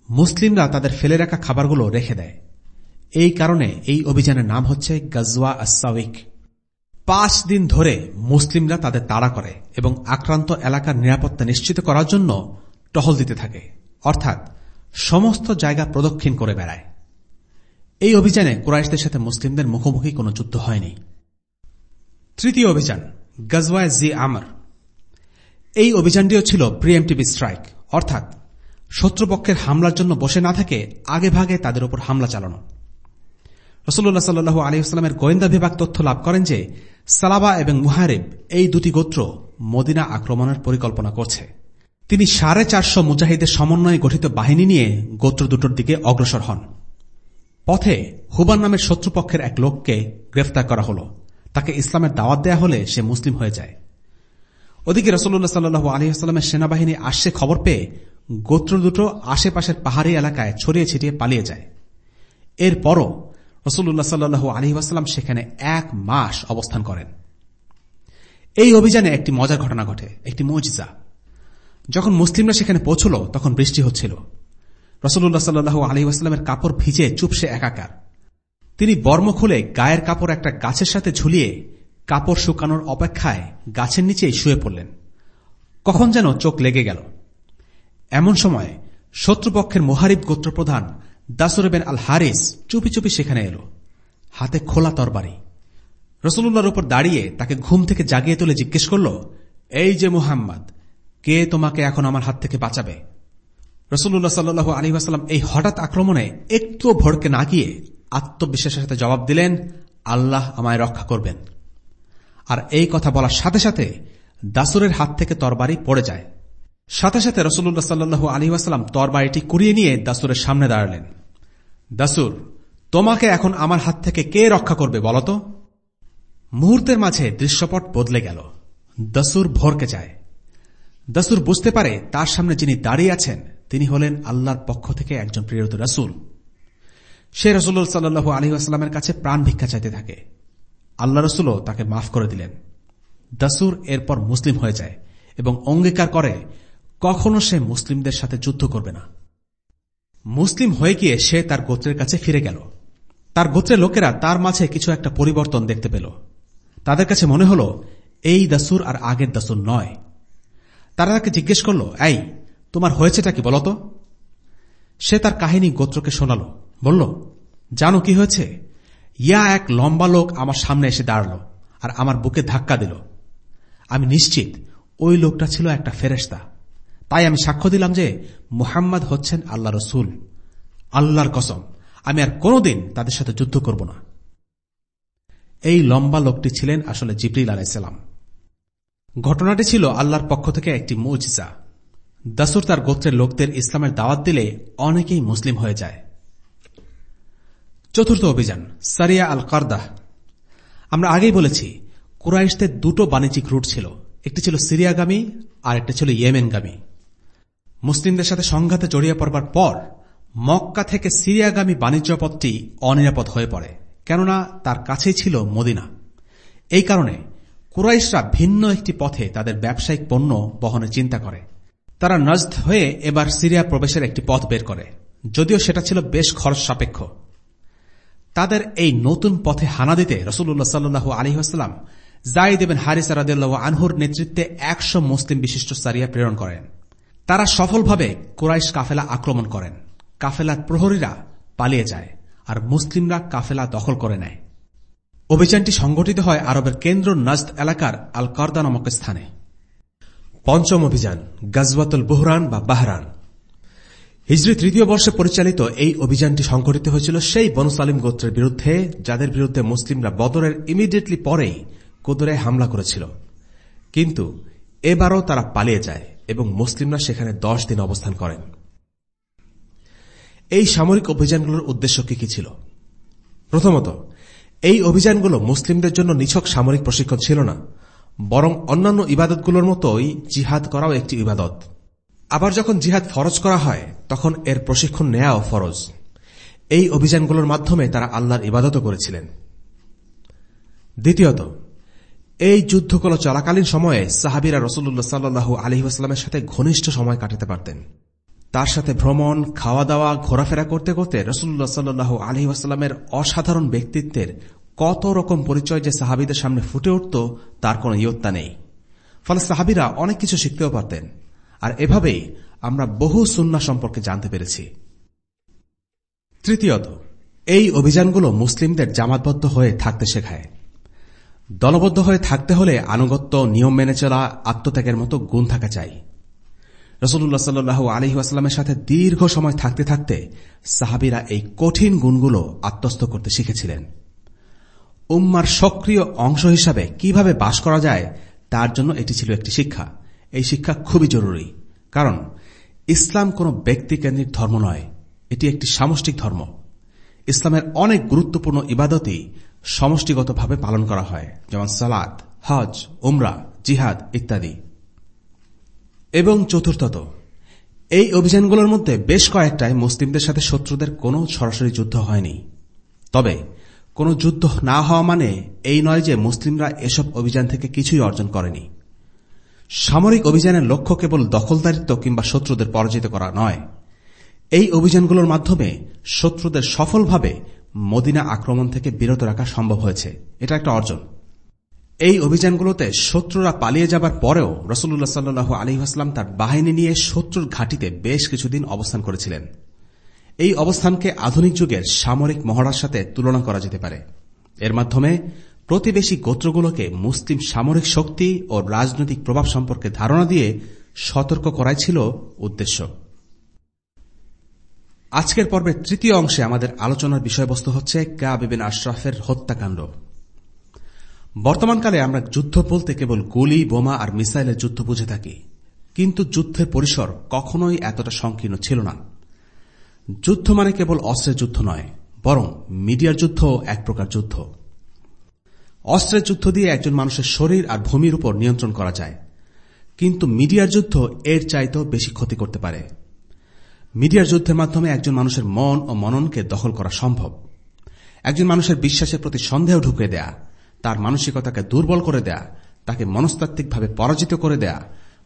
মুসলিমরা তাদের ফেলে রাখা খাবারগুলো রেখে দেয়। এই কারণে এই অভিযানের নাম হচ্ছে গজওয়া আসাউিক পাঁচ দিন ধরে মুসলিমরা তাদের তাড়া করে এবং আক্রান্ত এলাকার নিরাপত্তা নিশ্চিত করার জন্য টহল দিতে থাকে। অর্থাৎ সমস্ত জায়গা প্রদক্ষিণ করে বেড়ায়। এই অভিযানে কুরাইশদের সাথে মুসলিমদের মুখোমুখি কোনো যুদ্ধ হয়নি। তৃতীয় অভিযান, গজওয়ায় জি আমর। এই অভিযানটিও ছিল প্রিএমটিভি স্ট্রাইক। অর্থাৎ শত্রুপক্ষের হামলার জন্য বসে না থাকে আগে ভাগে তাদের উপর হামলা চালানো। রসুল্লাহ সাল্লু আলিউসলামের গোয়েন্দা বিভাগ তথ্য লাভ করেন যে, সালাবা এবং মুহারিব এই দুটি গোত্র মদিনা আক্রমণের পরিকল্পনা করছে। তিনি সাড়ে চারশো মুজাহিদের সমন্বয়ে গঠিত বাহিনী নিয়ে গোত্র দুটোর দিকে অগ্রসর হন। পথে হুবান নামের শত্রুপক্ষের এক লোককে গ্রেফতার করা হল। তাকে ইসলামের দাওয়াত দেয়া হলে সে মুসলিম হয়ে যায়। ওদিকে রসল্লাহ সাল্লু আলহিহাস্লামের সেনাবাহিনী আসছে খবর পেয়ে গোত্র দুটো আশেপাশের পাহাড়ি এলাকায় ছড়িয়ে ছিটিয়ে পালিয়ে যায়। এরপরও রসুল্লাহ সাল্লু আলহিহাস্লাম সেখানে এক মাস অবস্থান করেন। এই অভিযানে একটি মজার ঘটনা ঘটে, একটি মজিজা। যখন মুসলিমরা সেখানে পৌঁছল, তখন বৃষ্টি হচ্ছিল। রসুল্লাহ সাল্লু আলহিহাস্লামের কাপড় ভিজে চুপসে একাকার। তিনি বর্ম খুলে গায়ের কাপড় একটা গাছের সাথে ঝুলিয়ে কাপড় শুকানোর অপেক্ষায় গাছের নিচেই শুয়ে পড়লেন। কখন যেন চোখ লেগে গেল। এমন সময় শত্রুপক্ষের মোহারিব গোত্রপ্রধান দাসুরেবেন আল হারিস চুপি চুপি সেখানে এলো। হাতে খোলা তরবারি। রসুল্লাহর উপর দাঁড়িয়ে তাকে ঘুম থেকে জাগিয়ে তুলে জিজ্ঞেস করল, এই যে মুহাম্মদ, কে তোমাকে এখন আমার হাত থেকে বাঁচাবে? রসুল্লাহ সাল্লু আলী আসালাম এই হঠাৎ আক্রমণে একটু ভড়কে না গিয়ে আত্মবিশ্বাসের সাথে জবাব দিলেন, আল্লাহ আমায় রক্ষা করবেন। আর এই কথা বলার সাথে সাথে দাসুরের হাত থেকে তরবারি পড়ে যায়। সাথে সাথে রসুল্লাহ সাল্লু আলী আসালাম তরবারিটি কুড়িয়ে নিয়ে দাসুরের সামনে দাঁড়ালেন। দাসুর, তোমাকে এখন আমার হাত থেকে কে রক্ষা করবে বলতো মুহূর্তের মাঝে দৃশ্যপট বদলে গেল। দাসুর ভরকে যায়। দাসুর বুঝতে পারে তার সামনে যিনি দাঁড়িয়ে আছেন, তিনি হলেন আল্লাহর পক্ষ থেকে একজন প্রিয়ত রাসুল। সে রসুল্লাহ সাল্লু আলী আসলামের কাছে প্রাণ ভিক্ষা চাইতে থাকে। আল্লাহ রসুলও তাকে মাফ করে দিলেন। দাসুর এরপর মুসলিম হয়ে যায় এবং অঙ্গীকার করে, কখনো সে মুসলিমদের সাথে যুদ্ধ করবে না। মুসলিম হয়ে গিয়ে সে তার গোত্রের কাছে ফিরে গেল। তার গোত্রের লোকেরা তার মাঝে কিছু একটা পরিবর্তন দেখতে পেল। তাদের কাছে মনে হল, এই দাসুর আর আগের দাসুর নয়। তারা তাকে জিজ্ঞেস করল, এই, তোমার হয়েছেটা কি বলতো? সে তার কাহিনী গোত্রকে শোনাল। বলল, জানো কি হয়েছে? ইয়া এক লম্বা লোক আমার সামনে এসে দাঁড়াল আর আমার বুকে ধাক্কা দিল। আমি নিশ্চিত ওই লোকটা ছিল একটা ফেরেস্তা তাই আমি সাক্ষ্য দিলাম যে মুহাম্মদ হচ্ছেন আল্লাহ রসুল, আল্লাহর কসম। আমি আর কোনদিন তাদের সাথে যুদ্ধ করব না। এই লম্বা লোকটি ছিলেন আসলে জিবরিল আলাইসালাম ঘটনাটি ছিল আল্লাহর পক্ষ থেকে একটি মৌজিজা। দাসুর তার গোত্রের লোকদের ইসলামের দাওয়াত দিলে অনেকেই মুসলিম হয়ে যায়। চতুর্থ অভিযান, সারিয়া আল কারদাহ আমরা আগেই বলেছি, কুরাইশদের দুটো বাণিজ্যিক রুট ছিল। একটি ছিল সিরিয়াগামী আর একটা ছিল ইয়েমেনগামী। মুসলিমদের সাথে সংঘাতে জড়িয়ে পড়বার পর মক্কা থেকে সিরিয়াগামী বাণিজ্য পথটি অনিরাপদ হয়ে পড়ে, কেননা তার কাছেই ছিল মদিনা। এই কারণে কুরাইশরা ভিন্ন একটি পথে তাদের ব্যবসায়িক পণ্য বহনের চিন্তা করে। তারা নজদ হয়ে এবার সিরিয়া প্রবেশের একটি পথ বের করে, যদিও সেটা ছিল বেশ খরচ সাপেক্ষ। তাদের এই নতুন পথে হানা দিতে রসুল্লাহ সাল্লু আলহিহাস্লাম জাইদ এবেন হারিস আনহুর নেতৃত্বে একশো মুসলিম বিশিষ্ট সারিয়া প্রেরণ করেন। তারা সফলভাবে কুরাইশ কাফেলা আক্রমণ করেন। কাফেলার প্রহরীরা পালিয়ে যায় আর মুসলিমরা কাফেলা দখল করে নেয়। অভিযানটি সংগঠিত হয় আরবের কেন্দ্র নজদ এলাকার আল কর্দা নামক স্থানে। পঞ্চম অভিযান, গাজওয়াতুল বহরান বা বাহরান। হিজরি তৃতীয় বর্ষে পরিচালিত এই অভিযানটি সংঘটিত হয়েছিল সেই বনুসালিম গোত্রের বিরুদ্ধে, যাদের বিরুদ্ধে মুসলিমরা বদরের ইমিডিয়েটলি পরেই কোদরে হামলা করেছিল। কিন্তু এবারও তারা পালিয়ে যায়। এবং মুসলিমরা সেখানে দশ দিন অবস্থান করেন। এই সামরিক অভিযানগুলোর উদ্দেশ্য কি কি ছিল? প্রথমত, এই অভিযানগুলো মুসলিমদের জন্য নিছক সামরিক প্রশিক্ষণ ছিল না, বরং অন্যান্য ইবাদতগুলোর মতোই জিহাদ করাও একটি ইবাদত। আবার যখন জিহাদ ফরজ করা হয়, তখন এর প্রশিক্ষণ নেয়াও ফরজ। এই অভিযানগুলোর মাধ্যমে তারা আল্লাহর ইবাদতও করেছিলেন। দ্বিতীয়ত এই যুদ্ধগুলো চলাকালীন সময়ে সাহাবিরা রসুল্লাহ সাল্লু আলহিহাস্লামের সাথে ঘনিষ্ঠ সময় কাটাতে পারতেন। তার সাথে ভ্রমণ খাওয়া দাওয়া ঘোরাফেরা করতে করতে রসুল্লাহ সাল্লু আলহিহাস্লামের অসাধারণ ব্যক্তিত্বের কত রকম পরিচয় যে সাহাবিদের সামনে ফুটে উঠত, তার কোন ইয়ত্তা নেই। ফলে সাহাবিরা অনেক কিছু শিখতেও পারতেন। আর এভাবেই আমরা বহু সুন্না সম্পর্কে জানতে পেরেছি। তৃতীয়ত, এই অভিযানগুলো মুসলিমদের জামাতবদ্ধ হয়ে থাকতে শেখায়। দলবদ্ধ হয়ে থাকতে হলে আনুগত্য, নিয়ম মেনে চলা, আত্মত্যাগের মতো গুণ থাকা চাই। রসুল্লাহ সাল্লু আলহি আসলামের সাথে দীর্ঘ সময় থাকতে থাকতে সাহাবিরা এই কঠিন গুণগুলো আত্মস্থ করতে শিখেছিলেন। উম্মার সক্রিয় অংশ হিসাবে কীভাবে বাস করা যায়, তার জন্য এটি ছিল একটি শিক্ষা। এই শিক্ষা খুবই জরুরি, কারণ ইসলাম কোন ব্যক্তিকেন্দ্রিক ধর্ম নয়, এটি একটি সামষ্টিক ধর্ম। ইসলামের অনেক গুরুত্বপূর্ণ ইবাদতই সমষ্টিগতভাবে পালন করা হয়, যেমন সালাদ হজ, উমরা, জিহাদ ইত্যাদি। এবং চতুর্থত, এই অভিযানগুলোর মধ্যে বেশ কয়েকটায় মুসলিমদের সাথে শত্রুদের কোনো সরাসরি যুদ্ধ হয়নি। তবে, কোনো যুদ্ধ না হওয়া মানে এই নয় যে মুসলিমরা এসব অভিযান থেকে কিছুই অর্জন করেনি। সামরিক অভিযানের লক্ষ্য কেবল দখলদারিত্ব কিংবা শত্রুদের পরাজিত করা নয়। এই অভিযানগুলোর মাধ্যমে শত্রুদের সফলভাবে মদিনা আক্রমণ থেকে বিরত রাখা সম্ভব হয়েছে। এটা একটা অর্জন। এই অভিযানগুলোতে শত্রুরা পালিয়ে যাবার পরেও রসুল্লাহ সাল্লু আলহিহাস্লাম তার বাহিনী নিয়ে শত্রুর ঘাটিতে বেশ কিছুদিন অবস্থান করেছিলেন। এই অবস্থানকে আধুনিক যুগের সামরিক মহড়ার সাথে তুলনা করা যেতে পারে। এর মাধ্যমে প্রতিবেশী গোত্রগুলোকে মুসলিম সামরিক শক্তি ও রাজনৈতিক প্রভাব সম্পর্কে ধারণা দিয়ে সতর্ক করাই ছিল উদ্দেশ্য। আজকের পর্বের তৃতীয় অংশে আমাদের আলোচনার বিষয়বস্তু হচ্ছে কাবিবিন আশরাফের হত্যাকাণ্ড। বর্তমানকালে আমরা যুদ্ধ বলতে কেবল গুলি, বোমা আর মিসাইলের যুদ্ধ বুঝে থাকি। কিন্তু যুদ্ধের পরিসর কখনোই এতটা সংকীর্ণ ছিল না। যুদ্ধ মানে কেবল অস্ত্রের যুদ্ধ নয়, বরং মিডিয়ার যুদ্ধ এক প্রকার যুদ্ধ। অস্ত্রের যুদ্ধ দিয়ে একজন মানুষের শরীর আর ভূমির উপর নিয়ন্ত্রণ করা যায়। কিন্তু মিডিয়ার যুদ্ধ এর চাইতেও বেশি ক্ষতি করতে পারে। মিডিয়ার যুদ্ধের মাধ্যমে একজন মানুষের মন ও মননকে দখল করা সম্ভব। একজন মানুষের বিশ্বাসের প্রতি সন্দেহ ঢুকে দেয়া, তার মানসিকতাকে দুর্বল করে দেয়া, তাকে মনস্তাত্ত্বিকভাবে পরাজিত করে দেয়া,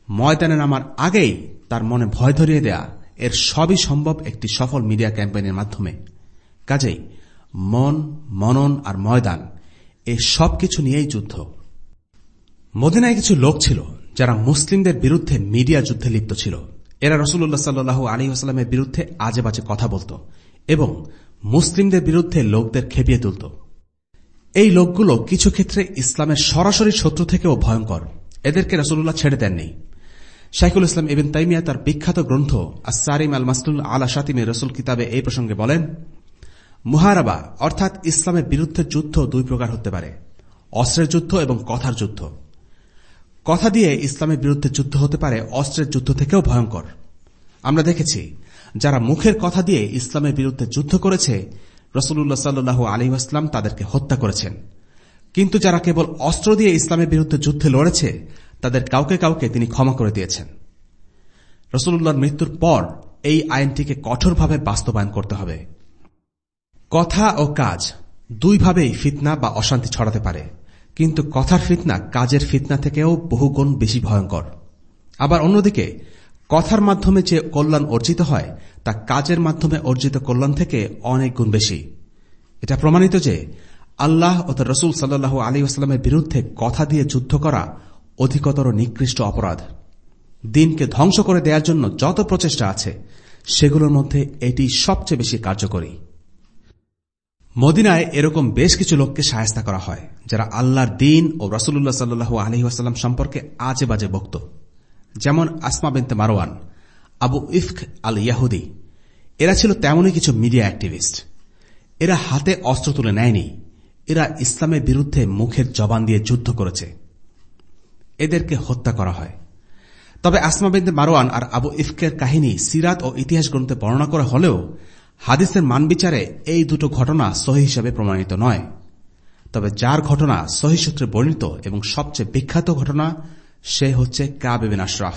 ময়দানে নামার আগেই তার মনে ভয় ধরিয়ে দেয়া, এর সবই সম্ভব একটি সফল মিডিয়া ক্যাম্পেইনের মাধ্যমে। কাজেই মন, মনন আর ময়দান এই সবকিছু নিয়েই যুদ্ধ। মদিনায় কিছু লোক ছিল যারা মুসলিমদের বিরুদ্ধে মিডিয়া যুদ্ধে লিপ্ত ছিল। এরা রসুল্লাহ সাল্লু আলী আসলামের বিরুদ্ধে আজে বাজে কথা বলত এবং মুসলিমদের বিরুদ্ধে লোকদের খেপিয়ে তুলত। এই লোকগুলো কিছু ক্ষেত্রে ইসলামের সরাসরি শত্রু থেকেও ভয়ঙ্কর। এদেরকে রসুল্লাহ ছেড়ে দেননি। শাইকুল ইসলাম এবিন তাইমিয়া তার বিখ্যাত গ্রন্থ আসারিম আল মাসলুল আলা সাতিমে রসুল কিতাবে এই প্রসঙ্গে বলেন, মুহারাবা অর্থাৎ ইসলামের বিরুদ্ধে যুদ্ধ দুই প্রকার হতে পারে। অস্ত্রের যুদ্ধ এবং কথার যুদ্ধ। কথা দিয়ে ইসলামের বিরুদ্ধে যুদ্ধ হতে পারে, অস্ত্রের যুদ্ধ থেকেও ভয়ঙ্কর। আমরা দেখেছি, যারা মুখের কথা দিয়ে ইসলামের বিরুদ্ধে যুদ্ধ করেছে রসুল্লাহ সাল্লু আলী আসলাম তাদেরকে হত্যা করেছেন। কিন্তু যারা কেবল অস্ত্র দিয়ে ইসলামের বিরুদ্ধে যুদ্ধে লড়েছে, তাদের কাউকে কাউকে তিনি ক্ষমা করে দিয়েছেন। রসুল্লাহর মৃত্যুর পর এই আইনটিকে কঠোরভাবে বাস্তবায়ন করতে হবে। কথা ও কাজ দুইভাবেই ফিতনা বা অশান্তি ছড়াতে পারে। কিন্তু কথার ফিতনা কাজের ফিতনা থেকেও বহুগুণ বেশি ভয়ঙ্কর। আবার অন্যদিকে, কথার মাধ্যমে যে কল্যাণ অর্জিত হয়, তা কাজের মাধ্যমে অর্জিত কল্যাণ থেকে অনেক গুণ বেশি। এটা প্রমাণিত যে আল্লাহ ও তার রসুল সাল্লু আলী আসলামের বিরুদ্ধে কথা দিয়ে যুদ্ধ করা অধিকতর নিকৃষ্ট অপরাধ। দিনকে ধ্বংস করে দেওয়ার জন্য যত প্রচেষ্টা আছে, সেগুলোর মধ্যে এটি সবচেয়ে বেশি কার্যকরী। মদিনায় এরকম বেশ কিছু লোককে সায়স্তা করা হয়, যারা আল্লাহর দিন ও রসুল্লাহ সাল্লু আলহিহাস্লাম সম্পর্কে আজে বাজে বক্ত যেমন আসমা বিনতে মারোয়ান আবু ইফক আল ইয়াহুদি এরা ছিল তেমনই কিছু মিডিয়া অ্যাক্টিভিস্ট। এরা হাতে অস্ত্র তুলে নেয়নি। এরা ইসলামের বিরুদ্ধে মুখের জবান দিয়ে যুদ্ধ করেছে। এদেরকে হত্যা করা হয়। তবে আসমা বিনতে মারোয়ান আর আবু ইফকের কাহিনী, সিরাত ও ইতিহাস গ্রন্থে বর্ণনা করা হলেও হাদিসের মানবিচারে এই দুটো ঘটনা সহি হিসাবে প্রমাণিত নয়। তবে যার ঘটনা সহি সূত্রে বর্ণিত এবং সবচেয়ে বিখ্যাত ঘটনা, সে হচ্ছে কাবেবিন আশরাফ।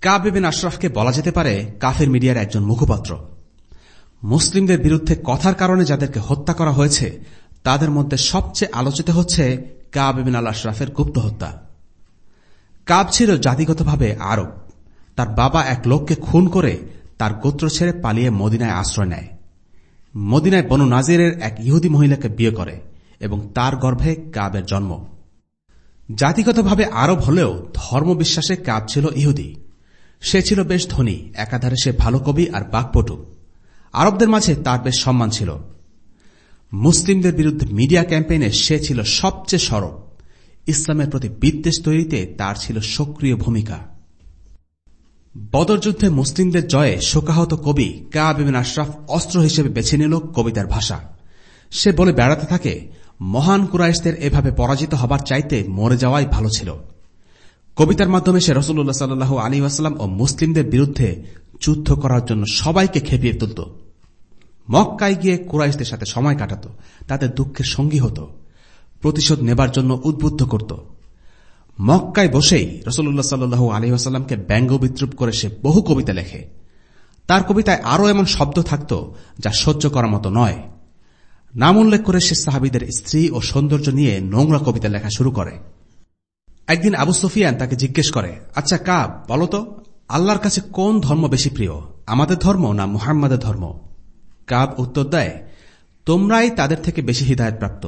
কাবেবিন আশরাফকে বলা যেতে পারে কাফের মিডিয়ার একজন মুখপাত্র। মুসলিমদের বিরুদ্ধে কথার কারণে যাদেরকে হত্যা করা হয়েছে, তাদের মধ্যে সবচেয়ে আলোচিত হচ্ছে কাবেবিন আল আশরাফের গুপ্ত হত্যা। কাব ছিল জাতিগতভাবে আরব। তার বাবা এক লোককে খুন করে তার গোত্র ছেড়ে পালিয়ে মদিনায় আশ্রয় নেয়। মদিনায় বনু নাজিরের এক ইহুদি মহিলাকে বিয়ে করে এবং তার গর্ভে কাবের জন্ম। জাতিগতভাবে আরব হলেও ধর্মবিশ্বাসে কাব ছিল ইহুদি। সে ছিল বেশ ধনী, একাধারে সে ভালো কবি আর বাকপটু। আরবদের মাঝে তার বেশ সম্মান ছিল। মুসলিমদের বিরুদ্ধে মিডিয়া ক্যাম্পেইনে সে ছিল সবচেয়ে সরব। ইসলামের প্রতি বিদ্বেষ তৈরিতে তার ছিল সক্রিয় ভূমিকা। বদরযুদ্ধে মুসলিমদের জয়ে শোকাহত কবি কাবিন আশরাফ অস্ত্র হিসেবে বেছে নিল কবিতার ভাষা। সে বলে বেড়াতে থাকে, মহান কুরাইশদের এভাবে পরাজিত হবার চাইতে মরে যাওয়াই ভালো ছিল। কবিতার মাধ্যমে সে রসুল্লাহ সাল্লু আলী আসালাম ও মুসলিমদের বিরুদ্ধে যুদ্ধ করার জন্য সবাইকে খেপিয়ে তুলত। মক্কায় গিয়ে কুরাইশদের সাথে সময় কাটাত তাদের দুঃখের সঙ্গী হতো, প্রতিশোধ নেবার জন্য উদ্বুদ্ধ করত। মক্কায় বসেই রসুল্লাহ সাল্লু আলী আসাল্লামকে ব্যঙ্গ বিদ্রুপ করে সে বহু কবিতা লেখে। তার কবিতায় আরও এমন শব্দ থাকত যা সহ্য করার মতো নয়। নাম উল্লেখ করে সে সাহাবিদের স্ত্রী ও সৌন্দর্য নিয়ে নোংরা কবিতা লেখা শুরু করে। একদিন আবু সুফিয়ান তাকে জিজ্ঞেস করে আচ্ছা কাব বলতো আল্লাহর কাছে কোন ধর্ম বেশি প্রিয়, আমাদের ধর্ম না মুহাম্মাদের ধর্ম? কাব উত্তর দেয়, তোমরাই তাদের থেকে বেশি হৃদায়ত প্রাপ্ত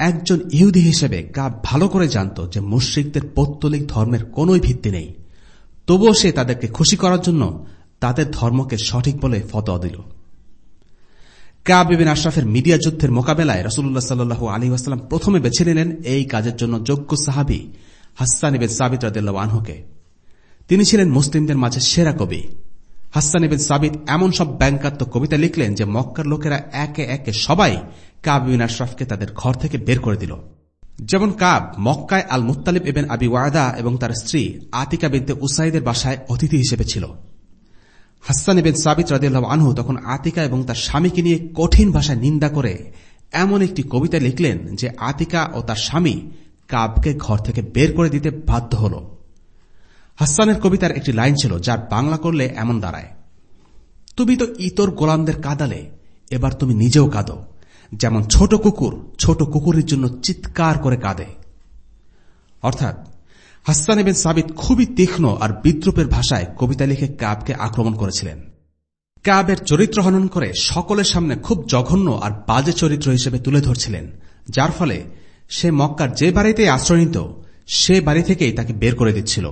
একজন ইহুদি হিসেবে কাব ভালো করে জানত যে মুশ্রিকদের পৌত্তলিক ধর্মের কোন ভিত্তি নেই। তবুও সে তাদেরকে খুশি করার জন্য তাদের ধর্মকে সঠিক বলে ফতোয়া দিল। কাবিন আশরাফের মিডিয়া যুদ্ধের মোকাবেলায় রসুল্লাহ সাল্লু আলী আসলাম প্রথমে বেছে নিলেন এই কাজের জন্য যোগ্য সাহাবি হাসান ইবেন সাবিত রাদিল্লা আনহুকে। তিনি ছিলেন মুসলিমদের মাঝে সেরা কবি। হাসান ইবেন সাবিত এমন সব ব্যাংকাত্মক কবিতা লিখলেন যে মক্কার লোকেরা একে একে সবাই কাবিন আশরাফকে তাদের ঘর থেকে বের করে দিল। যেমন কাব মক্কায় আল মুতালিব এবেন আবি ওয়াদা এবং তার স্ত্রী আতিকা বিদ্যে উসাইদের বাসায় অতিথি হিসেবে ছিল। হাসান এবেন সাবিত রাদিল্লাহ আনহু তখন আতিকা এবং তার স্বামীকে নিয়ে কঠিন ভাষায় নিন্দা করে এমন একটি কবিতা লিখলেন যে আতিকা ও তার স্বামী কাবকে ঘর থেকে বের করে দিতে বাধ্য হল। হাসানের কবিতার একটি লাইন ছিল যার বাংলা করলে এমন দাঁড়ায়, তুমি তো ইতর গোলামদের কাদালে, এবার তুমি নিজেও কাঁদো। যেমন ছোট কুকুর, ছোট কুকুরের জন্য চিৎকার করে কাঁদে। অর্থাৎ, হাসান এবেন সাবিত খুবই তীক্ষ্ণ আর বিদ্রুপের ভাষায় কবিতা লিখে কাবকে আক্রমণ করেছিলেন। কাবের চরিত্র হনন করে সকলের সামনে খুব জঘন্য আর বাজে চরিত্র হিসেবে তুলে ধরছিলেন, যার ফলে সে মক্কার যে বাড়িতে আশ্রয় নিত সে বাড়ি থেকেই তাকে বের করে দিচ্ছিল।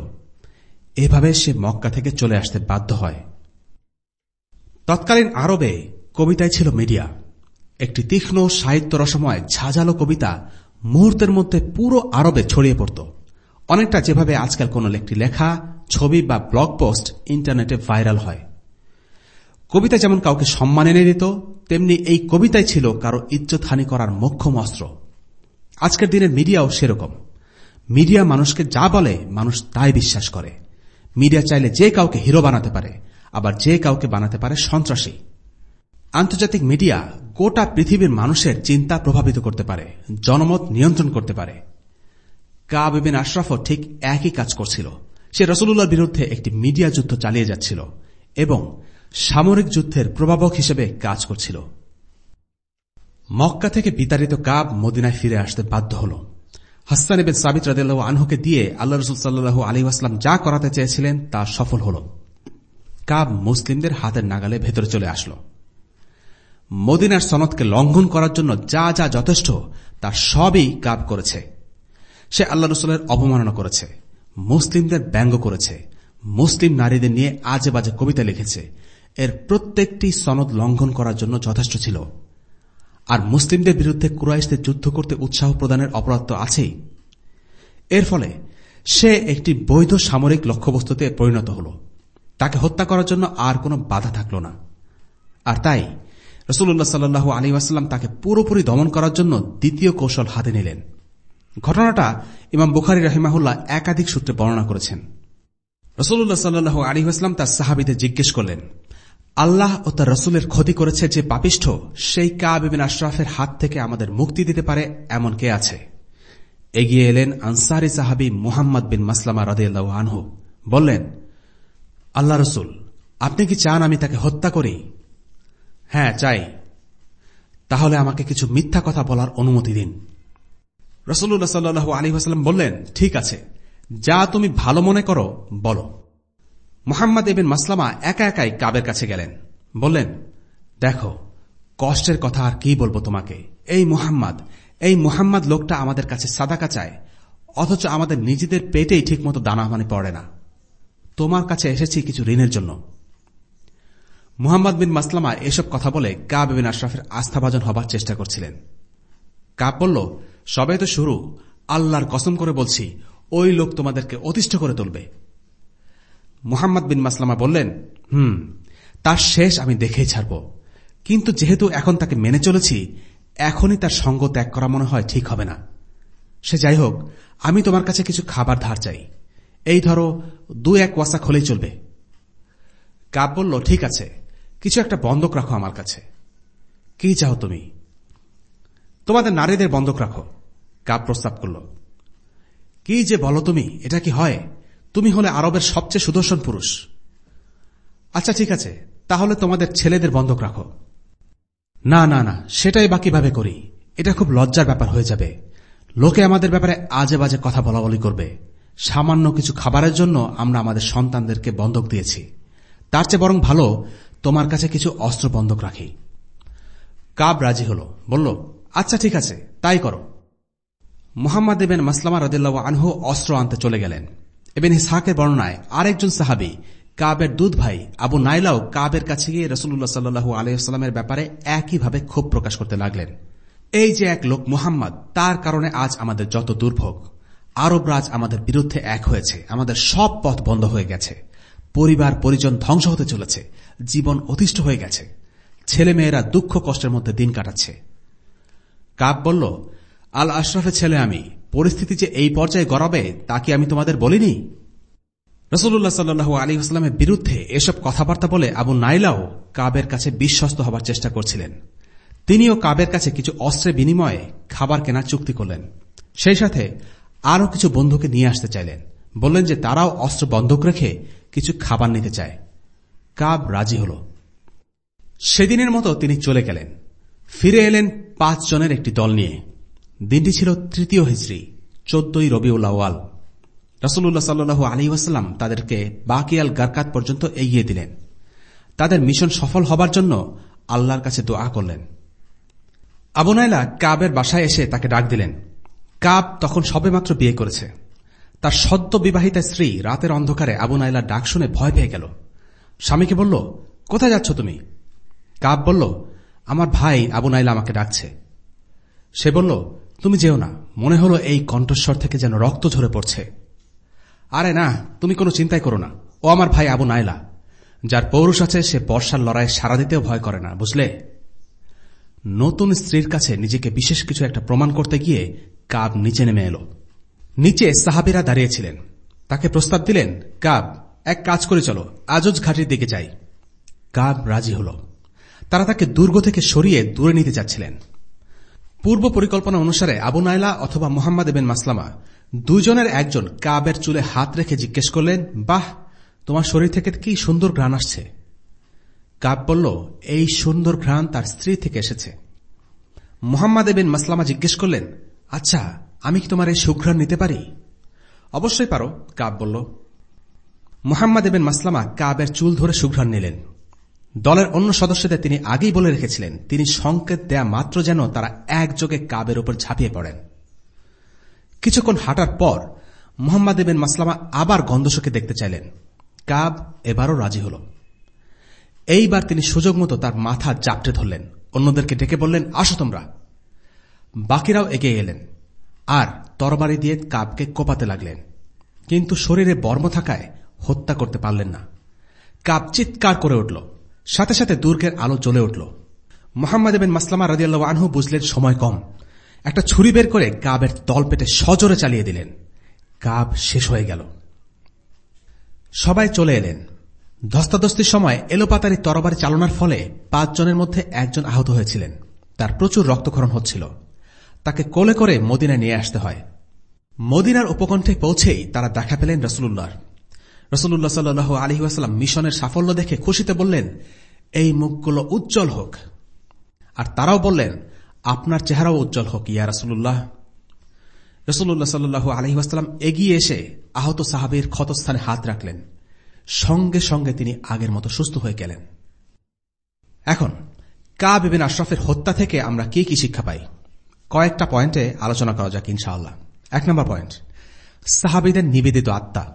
এভাবে সে মক্কা থেকে চলে আসতে বাধ্য হয়। তৎকালীন আরবে কবিতায় ছিল মিডিয়া। একটি তীক্ষ্ণ সাহিত্য রসময় ঝাঁঝালো কবিতা মুহূর্তের মধ্যে পুরো আরবে ছড়িয়ে পড়ত। অনেকটা যেভাবে আজকাল কোন একটি লেখা, ছবি বা ব্লগ পোস্ট ইন্টারনেটে ভাইরাল হয়। কবিতা যেমন কাউকে সম্মান এনে দিত, তেমনি এই কবিতাই ছিল কারও ইজ্জতহানি করার মোক্ষম অস্ত্র। আজকের দিনের মিডিয়াও সেরকম। মিডিয়া মানুষকে যা বলে, মানুষ তাই বিশ্বাস করে। মিডিয়া চাইলে যে কাউকে হিরো বানাতে পারে, আবার যে কাউকে বানাতে পারে সন্ত্রাসী। আন্তর্জাতিক মিডিয়া গোটা পৃথিবীর মানুষের চিন্তা প্রভাবিত করতে পারে, জনমত নিয়ন্ত্রণ করতে পারে। কাবিন আশরাফও ঠিক একই কাজ করছিল। সে রসুল্লাহর বিরুদ্ধে একটি মিডিয়া যুদ্ধ চালিয়ে যাচ্ছিল এবং সামরিক যুদ্ধের প্রভাবক হিসেবে কাজ করছিল। মক্কা থেকে বিতাড়িত কাব মদিনায় ফিরে আসতে বাধ্য হল। হাস্তান এবেন সাবিত রাদিল্লাহ আনহুকে দিয়ে আল্লাহ রসুল সাল্লু আলী আসলাম যা করাতে চেয়েছিলেন তা সফল হল। কাব মুসলিমদের হাতের নাগালে ভেতরে চলে আসলো। মদিনার সনদকে লঙ্ঘন করার জন্য যা যা যথেষ্ট, তা সবই কাব করেছে। সে আল্লাহ রসুলের অবমাননা করেছে, মুসলিমদের ব্যঙ্গ করেছে, মুসলিম নারীদের নিয়ে আজে বাজে কবিতা লিখেছে। এর প্রত্যেকটি সনদ লঙ্ঘন করার জন্য যথেষ্ট ছিল। আর মুসলিমদের বিরুদ্ধে কুরাইশদের যুদ্ধ করতে উৎসাহ প্রদানের অপরাধ তো আছেই। এর ফলে সে একটি বৈধ সামরিক লক্ষ্যবস্তুতে পরিণত হল। তাকে হত্যা করার জন্য আর কোনো বাধা থাকল না। আর তাই রসুল্লাহ সাল্লু আলী ওয়াসাল্লাম তাকে পুরোপুরি দমন করার জন্য দ্বিতীয় কৌশল হাতে নিলেন। ঘটনাটা ইমাম বুখারি রহিমাহুল্লাহ একাধিক সূত্রে বর্ণনা করেছেন। রসুল্লাহ সাল্লু আলী আসলাম তার সাহাবিদের জিজ্ঞেস করলেন, আল্লাহ ও তার রসুলের ক্ষতি করেছে যে পাপিষ্ঠ, সেই কাবিন আশরাফের হাত থেকে আমাদের মুক্তি দিতে পারে এমন কে আছে? এগিয়ে এলেন আনসারি সাহাবি মুহাম্মদ বিন মাসলামা রদিয়াল্লাহ আনহু। বললেন, আল্লাহ রসুল, আপনি কি চান আমি তাকে হত্যা করি? হ্যাঁ চাই। তাহলে আমাকে কিছু মিথ্যা কথা বলার অনুমতি দিন। রসুল্লাহ সাল্লু আলী হাসলাম বললেন, ঠিক আছে। যা তুমি ভালো মনে করো, বলো। মোহাম্মদ এবেন মাসলামা একা একাই কাবের কাছে গেলেন। বললেন, দেখো, কষ্টের কথা আর কি বলব তোমাকে? এই মুহাম্মদ এই মুহাম্মদ লোকটা আমাদের কাছে সাদাকা চায়, অথচ আমাদের নিজেদের পেটেই ঠিকমতো দানা মানে পড়ে না। তোমার কাছে এসেছি কিছু ঋণের জন্য। মুহাম্মদ বিন মাসলামা এসব কথা বলে কাব বিন আশরাফের আস্থাভাজন হবার চেষ্টা করছিলেন। কাব বলল, সবে তো শুরু, আল্লাহর কসম করে বলছি, ওই লোক তোমাদেরকে অতিষ্ঠ করে তুলবে। মুহাম্মদ বিন মাসলামা বললেন, হুম, তার শেষ আমি দেখেই ছাড়ব। কিন্তু যেহেতু এখন তাকে মেনে চলেছি, এখনই তার সঙ্গ ত্যাগ করা মনে হয় ঠিক হবে না। সে যাই হোক, আমি তোমার কাছে কিছু খাবার ধার চাই। এই ধরো দু এক ওয়াসা খোলেই চলবে। কাব বলল, ঠিক আছে। কিছু একটা বন্ধক রাখো আমার কাছে। কি চাও তুমি? তোমাদের নারীদের বন্ধক রাখো। কাব প্রস্তাব করল। কি যে বলো তুমি, এটা কি হয়? তুমি হলে আরবের সবচেয়ে সুদর্শন পুরুষ। আচ্ছা ঠিক আছে। তাহলে তোমাদের ছেলেদের বন্ধক রাখো। না না না, সেটাই বাকিভাবে করি? এটা খুব লজ্জার ব্যাপার হয়ে যাবে। লোকে আমাদের ব্যাপারে আজে বাজে কথা বলা বলি করবে। সামান্য কিছু খাবারের জন্য আমরা আমাদের সন্তানদেরকে বন্ধক দিয়েছি। তার চেয়ে বরং ভালো তোমার কাছে কিছু অস্ত্র বন্ধক রাখি। কাব রাজি হল, বলল আচ্ছা ঠিক আছে, তাই করো। মোহাম্মদ এবেন মাসলামা রদিল্লা আনহু অস্ত্র আনতে চলে গেলেন। এবেন হিসাকের বর্ণনায় আরেকজন সাহাবি, কাবের দুধ ভাই আবু নাইলাও কাবের কাছে গিয়ে রসুল্লাহ সাল্লু আলহামের ব্যাপারে একইভাবে ক্ষোভ প্রকাশ করতে লাগলেন। এই যে এক লোক মুহাম্মদ, তার কারণে আজ আমাদের যত দুর্ভোগ, আরব রাজ আমাদের বিরুদ্ধে এক হয়েছে, আমাদের সব পথ বন্ধ হয়ে গেছে। পরিবার পরিজন ধ্বংস হতে চলেছে। জীবন অতিষ্ঠ হয়ে গেছে। ছেলে মেয়েরা দুঃখ কষ্টের মধ্যে দিন কাটাচ্ছে। কাব বলল, আল আশরাফের ছেলে আমি। পরিস্থিতি যে এই পর্যায়ে গড়াবে, তা কি আমি তোমাদের বলিনি? রসুল্লাহ সাল্লু আলী আসলামের বিরুদ্ধে এসব কথাবার্তা বলে আবু নাইলাও কাবের কাছে বিশ্বস্ত হবার চেষ্টা করছিলেন। তিনিও কাবের কাছে কিছু অস্ত্রের বিনিময়ে খাবার কেনার চুক্তি করলেন। সেই সাথে আরও কিছু বন্ধুকে নিয়ে আসতে চাইলেন। বললেন যে তারাও অস্ত্র বন্ধক রেখে কিছু খাবার নিতে চায়। কাব রাজি হল। সেদিনের মতো তিনি চলে গেলেন। ফিরে এলেন পাঁচ জনের একটি দল নিয়ে। দিনটি ছিল তৃতীয় হিজড়ি চোদ্দই রবিউল আওয়াল রসুল্লাহ সাল্লু আলী ওয়াসাল্লাম তাদেরকে বাকিয়াল গারকাত পর্যন্ত এগিয়ে দিলেন। তাদের মিশন সফল হবার জন্য আল্লাহর কাছে দোয়া করলেন। আবুনাইলা কাবের বাসায় এসে তাকে ডাক দিলেন। কাব তখন সবেমাত্র বিয়ে করেছে। তার সদ্য বিবাহিতা স্ত্রী রাতের অন্ধকারে আবু নাইলার ডাক শুনে ভয় পেয়ে গেল। স্বামীকে বলল, কোথায় যাচ্ছ তুমি? কাব বলল, আমার ভাই আবু নাইলা আমাকে ডাকছে। সে বলল, তুমি যেও না, মনে হলো এই কণ্ঠস্বর থেকে যেন রক্ত ঝরে পড়ছে। আরে না, তুমি কোনো চিন্তাই করো না, ও আমার ভাই আবু নাইলা। যার পৌরুষ আছে, সে বর্ষার লড়াই সারা দিতেও ভয় করে না, বুঝলে? নতুন স্ত্রীর কাছে নিজেকে বিশেষ কিছু একটা প্রমাণ করতে গিয়ে কাব নিচে নেমে এলো। নিচে সাহাবিরা দাঁড়িয়েছিলেন। তাকে প্রস্তাব দিলেন, কাব, এক কাজ করে চলো, আজজ ঘাটির দিকে যাই। কাব রাজি হল। তারা তাকে দুর্গ থেকে সরিয়ে দূরে নিতে যাচ্ছিলেন। পূর্ব পরিকল্পনা অনুসারে আবু নাইলা অথবা মোহাম্মদ এবেন মাসলামা দুজনের একজন কাবের চুলে হাত রেখে জিজ্ঞেস করলেন, বাহ, তোমার শরীর থেকে কি সুন্দর ঘ্রাণ আসছে? কাব বলল, এই সুন্দর ঘ্রাণ তার স্ত্রী থেকে এসেছে। মোহাম্মদ এবেন মাসলামা জিজ্ঞেস করলেন আচ্ছা আমি কি তোমার এই সুঘ্রাণ নিতে পারি? অবশ্যই পারো, কাব বলল। মোহাম্মদ এবেন মাসলামা কাবের চুল ধরে সুঘ্রাণ নিলেন। দলের অন্য সদস্যদের তিনি আগেই বলে রেখেছিলেন, তিনি সংকেত দেয়া মাত্র যেন তারা একযোগে কাবের উপর ঝাঁপিয়ে পড়েন। কিছুক্ষণ হাঁটার পর মোহাম্মদ এবেন মাসলামা আবার গন্ধশোকে দেখতে চাইলেন। কাব এবারও রাজি হল। এইবার তিনি সুযোগ মতো তার মাথা জাপটে ধরলেন। অন্যদেরকে ডেকে বললেন, আসো তোমরা। বাকিরাও এগিয়ে এলেন। আর তরবারি দিয়ে কাবকে কোপাতে লাগলেন। কিন্তু শরীরে বর্ম থাকায় হত্যা করতে পারলেন না। কাব চিৎকার করে উঠল। সাথে সাথে দুর্গের আলো জ্বলে উঠল। মোহাম্মদ বিন মাসলামা রাজিয়াল্লাহ আনহু বুঝলেন সময় কম। একটা ছুরি বের করে কাবের তল পেটে সজোরে চালিয়ে দিলেন। কাব শেষ হয়ে গেল। সবাই চলে এলেন। ধস্তাধস্তির সময় এলোপাতারি তরবারি চালনার ফলে পাঁচজনের মধ্যে একজন আহত হয়েছিলেন। তার প্রচুর রক্তক্ষরণ হচ্ছিল। তাকে কোলে করে মদিনায় নিয়ে আসতে হয়। মদিনার উপকণ্ঠে পৌঁছেই তারা দেখা পেলেন রসুল্লাহর রসুল্লাহ সাল্লু আলহি আসালাম মিশনের সাফল্য দেখে খুশিতে বললেন, এই মুখগুলো উজ্জ্বল হোক। আর তারাও বললেন, আপনার চেহারাও উজ্জ্বল হোক, ইয়া রসুল্লাহ রসুল্লাহ সাল্লু আলহিহাস্লাম এগিয়ে এসে আহত সাহাবির ক্ষতস্থানে হাত রাখলেন। সঙ্গে সঙ্গে তিনি আগের মতো সুস্থ হয়ে গেলেন। এখন কা বিবিন আশরাফের হত্যা থেকে আমরা কি কি শিক্ষা পাই? কয়েকটা পয়েন্টে আলোচনা করা যাক, ইনশাআল্লাহ। এক নম্বর পয়েন্ট, সাহাবিদের নিবেদিত আত্মা।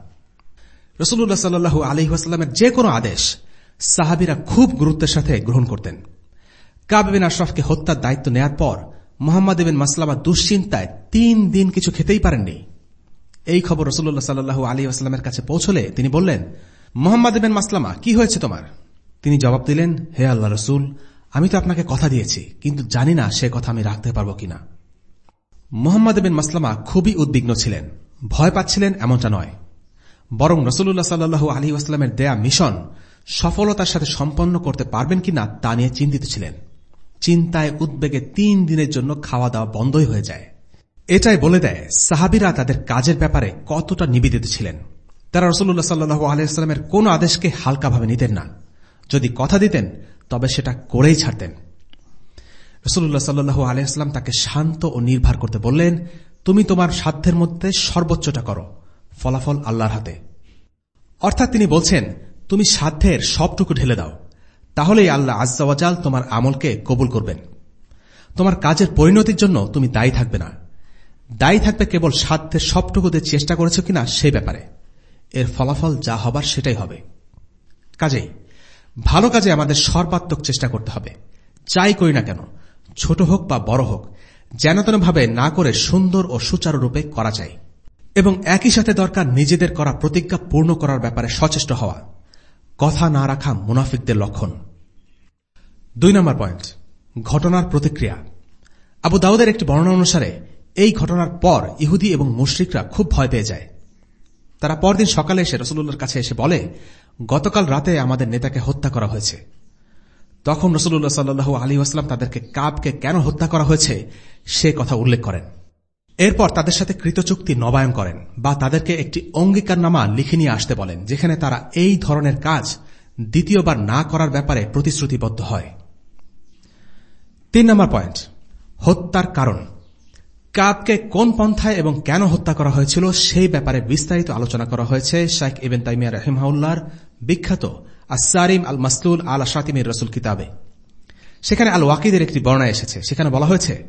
রসুল্লাহ সাল্লু আলহিহাস্লামের যে কোনো আদেশ সাহাবিরা খুব গুরুত্বের সাথে গ্রহণ করতেন। কাবিন আশরাফকে হত্যার দায়িত্ব নেয়ার পর মোহাম্মদ বিন মাসলামা দুশ্চিন্তায় তিন দিন কিছু খেতেই পারেননি। এই খবর রসুল্লাহ সাল্লু আলী আসলামের কাছে পৌঁছলে তিনি বললেন, মোহাম্মদ বিন মাসলামা, কি হয়েছে তোমার? তিনি জবাব দিলেন, হে আল্লাহ রসুল আমি তো আপনাকে কথা দিয়েছি, কিন্তু জানি না সে কথা আমি রাখতে পারব কিনা। মোহাম্মদ বিন মাসলামা খুবই উদ্বিগ্ন ছিলেন। ভয় পাচ্ছিলেন এমনটা নয়। বরং রসুল্লাহ সাল্লু আলী আসলামের দেয়া মিশন সফলতার সাথে সম্পন্ন করতে পারবেন কিনা তা নিয়ে চিন্তিত ছিলেন। চিন্তায় উদ্বেগে তিন দিনের জন্য খাওয়া দাওয়া বন্ধই হয়ে যায়। এটাই বলে দেয়, সাহাবিরা তাদের কাজের ব্যাপারে কতটা নিবেদিত ছিলেন। তারা রসুল্লাহ সাল্লু আলিয়াস্লামের কোন আদেশকে হালকাভাবে নিতেন না। যদি কথা দিতেন, তবে সেটা করেই ছাড়তেন। রসুল্লাহ সাল্লু আলিয়াস্লাম তাকে শান্ত ও নির্ভর করতে বললেন, তুমি তোমার সাধ্যের মধ্যে সর্বোচ্চটা করো, ফলাফল আল্লাহর হাতে। অর্থাৎ তিনি বলছেন, তুমি সাধ্যের সবটুকু ঢেলে দাও, তাহলেই আল্লাহ আজ্জাওয়াজাল তোমার আমলকে কবুল করবেন। তোমার কাজের পরিণতির জন্য তুমি দায়ী থাকবে না। দায়ী থাকবে কেবল সাধ্যের সবটুকুতে চেষ্টা করেছ কিনা সে ব্যাপারে। এর ফলাফল যা হবার সেটাই হবে। কাজেই ভালো কাজে আমাদের সর্বাত্মক চেষ্টা করতে হবে। যাই করি না কেন, ছোট হোক বা বড় হোক, যেন ভাবে না করে সুন্দর ও সুচারুরূপে করা যায়। এবং একই সাথে দরকার নিজেদের করা প্রতিজ্ঞা পূর্ণ করার ব্যাপারে সচেষ্ট হওয়া। কথা না রাখা মুনাফিকদের লক্ষণ। দুই নম্বর পয়েন্ট, ঘটনার প্রতিক্রিয়া। আবু দাউদের একটি বর্ণনা অনুসারে, এই ঘটনার পর ইহুদি এবং মুশ্রিকরা খুব ভয় পেয়ে যায়। তারা পরদিন সকালে এসে রসুল্লাহর কাছে এসে বলে গতকাল রাতে আমাদের নেতাকে হত্যা করা হয়েছে। তখন রসুল্লাহ সাল্লু আলী আসলাম তাদেরকে কাবকে কেন হত্যা করা হয়েছে, সে কথা উল্লেখ করেন। এরপর তাদের সাথে কৃতচুক্তি নবায়ন করেন বা তাদেরকে একটি অঙ্গীকারনামা লিখে নিয়ে আসতে বলেন, যেখানে তারা এই ধরনের কাজ দ্বিতীয়বার না করার ব্যাপারে প্রতিশ্রুতিবদ্ধ হয়। তিন নম্বর পয়েন্ট, হত্যার কারণ। কাবকে কোন পন্থায় এবং কেন হত্যা করা হয়েছিল সেই ব্যাপারে বিস্তারিত আলোচনা করা হয়েছে শাইখ ইবেন তাইমিয়া রহিমাউল্লার বিখ্যাত আসারিম আল মাসলুল আল আশাতিমির রসুল কিতাবে। সেখানে আল ওয়াকিদের একটি বর্ণা এসেছে। সেখানে বলা হয়েছে,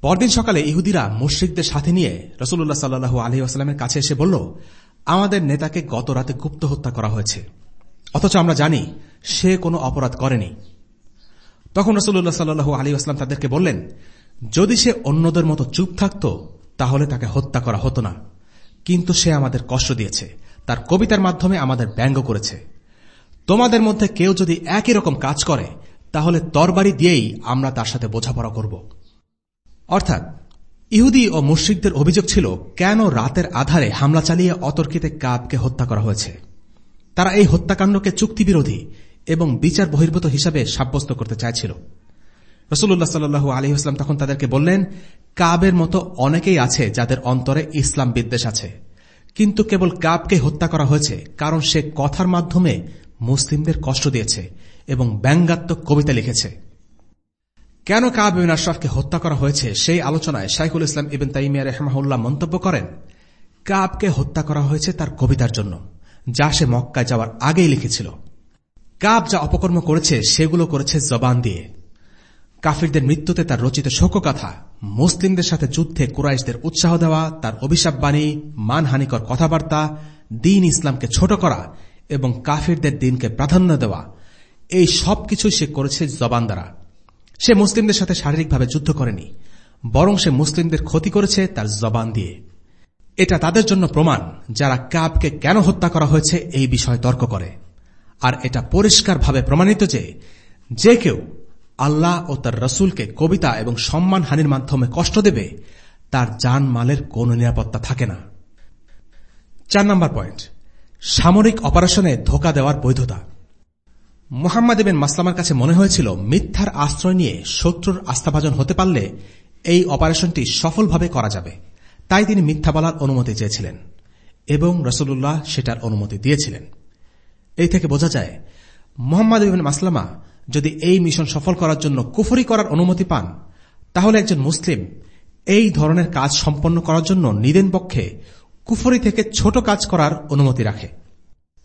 পরদিন সকালে ইহুদিরা মুশ্রিকদের সাথে নিয়ে রসুল্লাহ সাল্লু আলহি আসালামের কাছে এসে বলল, আমাদের নেতাকে গত রাতে গুপ্ত হত্যা করা হয়েছে। অথচ আমরা জানি সে কোনো অপরাধ করেনি। তখন রসুল্লাহ সাল্লু আলী আসলাম তাদেরকে বললেন যদি সে অন্যদের মতো চুপ থাকত, তাহলে তাকে হত্যা করা হতো না। কিন্তু সে আমাদের কষ্ট দিয়েছে। তার কবিতার মাধ্যমে আমাদের ব্যঙ্গ করেছে। তোমাদের মধ্যে কেউ যদি একই রকম কাজ করে, তাহলে তরবারি দিয়েই আমরা তার সাথে বোঝাপড়া করব। অর্থাৎ, ইহুদি ও মুশ্রিকদের অভিযোগ ছিল, কেন রাতের আধারে হামলা চালিয়ে অতর্কিতে কাবকে হত্যা করা হয়েছে? তারা এই হত্যাকাণ্ডকে চুক্তিবিরোধী এবং বিচার বহির্ভূত হিসাবে সাব্যস্ত করতে চাইছিল। রসুল্লাহ সাল্লু আলহিহাস্লাম তখন তাদেরকে বললেন, কাবের মতো অনেকেই আছে যাদের অন্তরে ইসলাম বিদ্বেষ আছে। কিন্তু কেবল কাবকে হত্যা করা হয়েছে, কারণ সে কথার মাধ্যমে মুসলিমদের কষ্ট দিয়েছে এবং ব্যঙ্গাত্মক কবিতা লিখেছে। কেন কাব ইবিন আশরাফকে হত্যা করা হয়েছে সেই আলোচনায় শাইকুল ইসলাম ইবিন তাইমিয়া রেহমাহুল্লাহ মন্তব্য করেন, কাবকে হত্যা করা হয়েছে তার কবিতার জন্য, যা সে মক্কায় যাওয়ার আগেই লিখেছিল। কাব যা অপকর্ম করেছে, সেগুলো করেছে জবান দিয়ে। কাফিরদের মৃত্যুতে তার রচিত শোকগাথা মুসলিমদের সাথে যুদ্ধে কুরাইশদের উৎসাহ দেওয়া, তার অভিশাপ বাণী মানহানিকর কথাবার্তা, দিন ইসলামকে ছোট করা এবং কাফিরদের দিনকে প্রাধান্য দেওয়া, এই সব কিছুই সে করেছে জবান দ্বারা। সে মুসলিমদের সাথে শারীরিকভাবে যুদ্ধ করেনি, বরং সে মুসলিমদের ক্ষতি করেছে তার জবান দিয়ে। এটা তাদের জন্য প্রমাণ যারা কাবকে কেন হত্যা করা হয়েছে এই বিষয়ে তর্ক করে। আর এটা পরিষ্কারভাবে প্রমাণিত যে যে কেউ আল্লাহ ও তার রসুলকে কবিতা এবং সম্মানহানির মাধ্যমে কষ্ট দেবে, তার যান মালের কোন নিরাপত্তা থাকে না। চার নম্বর পয়েন্ট, সামরিক অপারেশনে ধোকা দেওয়ার বৈধতা। মোহাম্মদ এবেন মাসলামার কাছে মনে হয়েছিল, মিথ্যার আশ্রয় নিয়ে শত্রুর আস্থাভাজন হতে পারলে এই অপারেশনটি সফলভাবে করা যাবে। তাই তিনি মিথ্যা বলার অনুমতি চেয়েছিলেন এবং রসুল্লাহ সেটার অনুমতি দিয়েছিলেন। এই থেকে বোঝা যায়, মোহাম্মদ ইবিন মাসলামা যদি এই মিশন সফল করার জন্য কুফরি করার অনুমতি পান, তাহলে একজন মুসলিম এই ধরনের কাজ সম্পন্ন করার জন্য নিদেন পক্ষে কুফরি থেকে ছোট কাজ করার অনুমতি রাখে।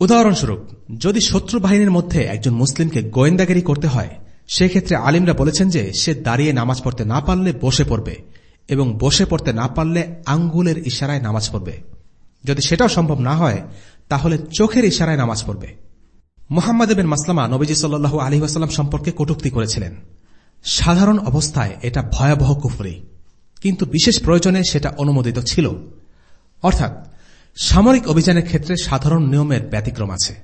উদাহরণস্বরূপ, যদি শত্রু বাহিনীর মধ্যে একজন মুসলিমকে গোয়েন্দাগিরি করতে হয়, সেক্ষেত্রে আলিমরা বলেছেন যে সে দাঁড়িয়ে নামাজ পড়তে না পারলে বসে পড়বে এবং বসে পড়তে না পারলে আঙ্গুলের ইশারায় নামাজ পড়বে। যদি সেটাও সম্ভব না হয়, তাহলে চোখের ইশারায় নামাজ পড়বে। মোহাম্মদ বিন মাসলামা নবীজি সাল্লু আলহিহাস্লাম সম্পর্কে কটুক্তি করেছিলেন। সাধারণ অবস্থায় এটা ভয়াবহ কুফরি, কিন্তু বিশেষ প্রয়োজনে সেটা অনুমোদিত ছিল। অর্থাৎ, সামরিক অভিযানের ক্ষেত্রে সাধারণ নিয়মের ব্যতিক্রম আছে।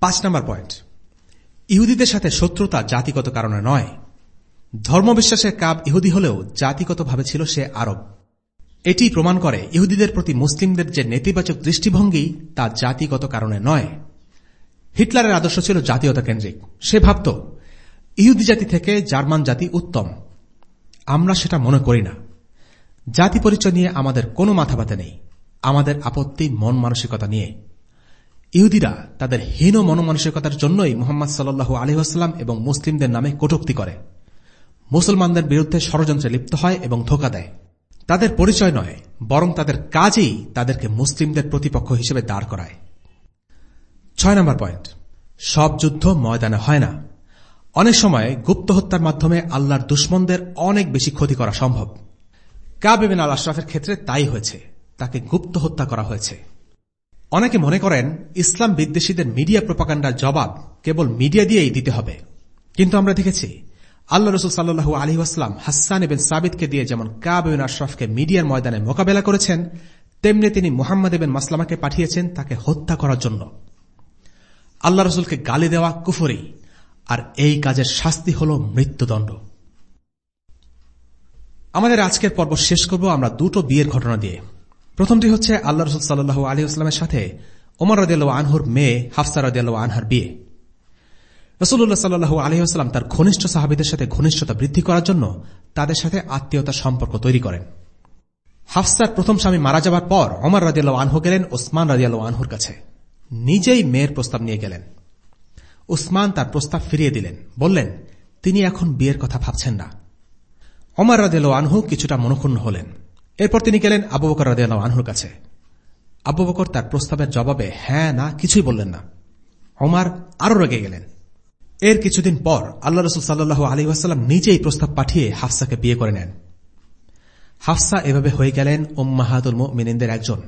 পাঁচ নম্বর পয়েন্ট, ইহুদিদের সাথে শত্রুতা জাতিগত কারণে নয়। ধর্মবিশ্বাসের কাব ইহুদি হলেও জাতিগতভাবে ছিল সে আরব। এটি প্রমাণ করে ইহুদিদের প্রতি মুসলিমদের যে নেতিবাচক দৃষ্টিভঙ্গি তা জাতিগত কারণে নয়। হিটলারের আদর্শ ছিল জাতীয়তা কেন্দ্রিক। সে ভাবত, ইহুদি জাতি থেকে জার্মান জাতি উত্তম। আমরা সেটা মনে করি না। জাতি পরিচয় নিয়ে আমাদের কোনো মাথা ব্যথা নেই। আমাদের আপত্তি মন মানসিকতা নিয়ে। ইহুদিরা তাদের হীন মনমানসিকতার জন্যই মোহাম্মদ সাল্লু আলহাম এবং মুসলিমদের নামে কটুক্তি করে। মুসলমানদের বিরুদ্ধে ষড়যন্ত্রে লিপ্ত হয় এবং ধোকা দেয়। তাদের পরিচয় নয়, বরং তাদের কাজেই তাদেরকে মুসলিমদের প্রতিপক্ষ হিসেবে দাঁড় করায়। ছয় নম্বর পয়েন্ট। সব যুদ্ধ ময়দানে হয় না। অনেক সময় গুপ্ত হত্যার মাধ্যমে আল্লাহর দুশ্মনদের অনেক বেশি ক্ষতি করা সম্ভব। কাবিবিন আল আশরাফের ক্ষেত্রে তাই হয়েছে। তাকে গুপ্ত হত্যা করা হয়েছে। অনেকে মনে করেন, ইসলাম বিদ্বেষীদের মিডিয়া প্রপাকাণ্ডার জবাব কেবল মিডিয়া দিয়েই দিতে হবে। কিন্তু আমরা দেখেছি, আল্লাহ রসুল সাল্লু আলী আসলাম হাসান এবেন সাবিদকে দিয়ে যেমন কাবিন আশরাফকে মিডিয়ার ময়দানে মোকাবেলা করেছেন, তেমনি তিনি মোহাম্মদ এবেন মাসলামাকে পাঠিয়েছেন তাকে হত্যা করার জন্য। আল্লাহ রসুলকে গালি দেওয়া কুফরি। আর এই কাজের শাস্তি হল মৃত্যুদণ্ড। আমাদের আজকের পর্ব শেষ করব আমরা দুটো বিয়ের ঘটনা দিয়ে। প্রথমটি হচ্ছে আল্লাহ রসুল সাল্লু আলী আসলামের সাথে ওমর রদিয়াল আনহুর মেয়ে হাফসা রদিয়াল আনহার বিয়ে। রসুল্লাহ সাল্লু আলহিহাস্লাম তার ঘনিষ্ঠ সাহাবিদের সাথে ঘনিষ্ঠতা বৃদ্ধি করার জন্য তাদের সাথে আত্মীয়তার সম্পর্ক তৈরি করেন। হাফসার প্রথম স্বামী মারা যাবার পর অমর রাজিয়াল আনহু গেলেন ওসমান রাজিয়াল আনহুর কাছে। নিজেই মেয়ের প্রস্তাব নিয়ে গেলেন। উসমান তার প্রস্তাব ফিরিয়ে দিলেন। বললেন, তিনি এখন বিয়ের কথা ভাবছেন না। অমর রাজিয়াল আনহু কিছুটা মনক্ষুণ্ণ হলেন। এরপর তিনি গেলেন আবু বকর রাজিয়াল আনহুর কাছে। আবু বকর তার প্রস্তাবের জবাবে হ্যাঁ না, কিছুই বললেন না। অমার আরও রেগে গেলেন। এর কিছুদিন পর আল্লাহ রসুল সাল্লু আলী ওয়াসাল্লাম নিজেই প্রস্তাব পাঠিয়ে হাফসাকে বিয়ে করে নেন। হাফসা এভাবে হয়ে গেলেন ওম ওম্মাহাদুল মিনিনদের একজন।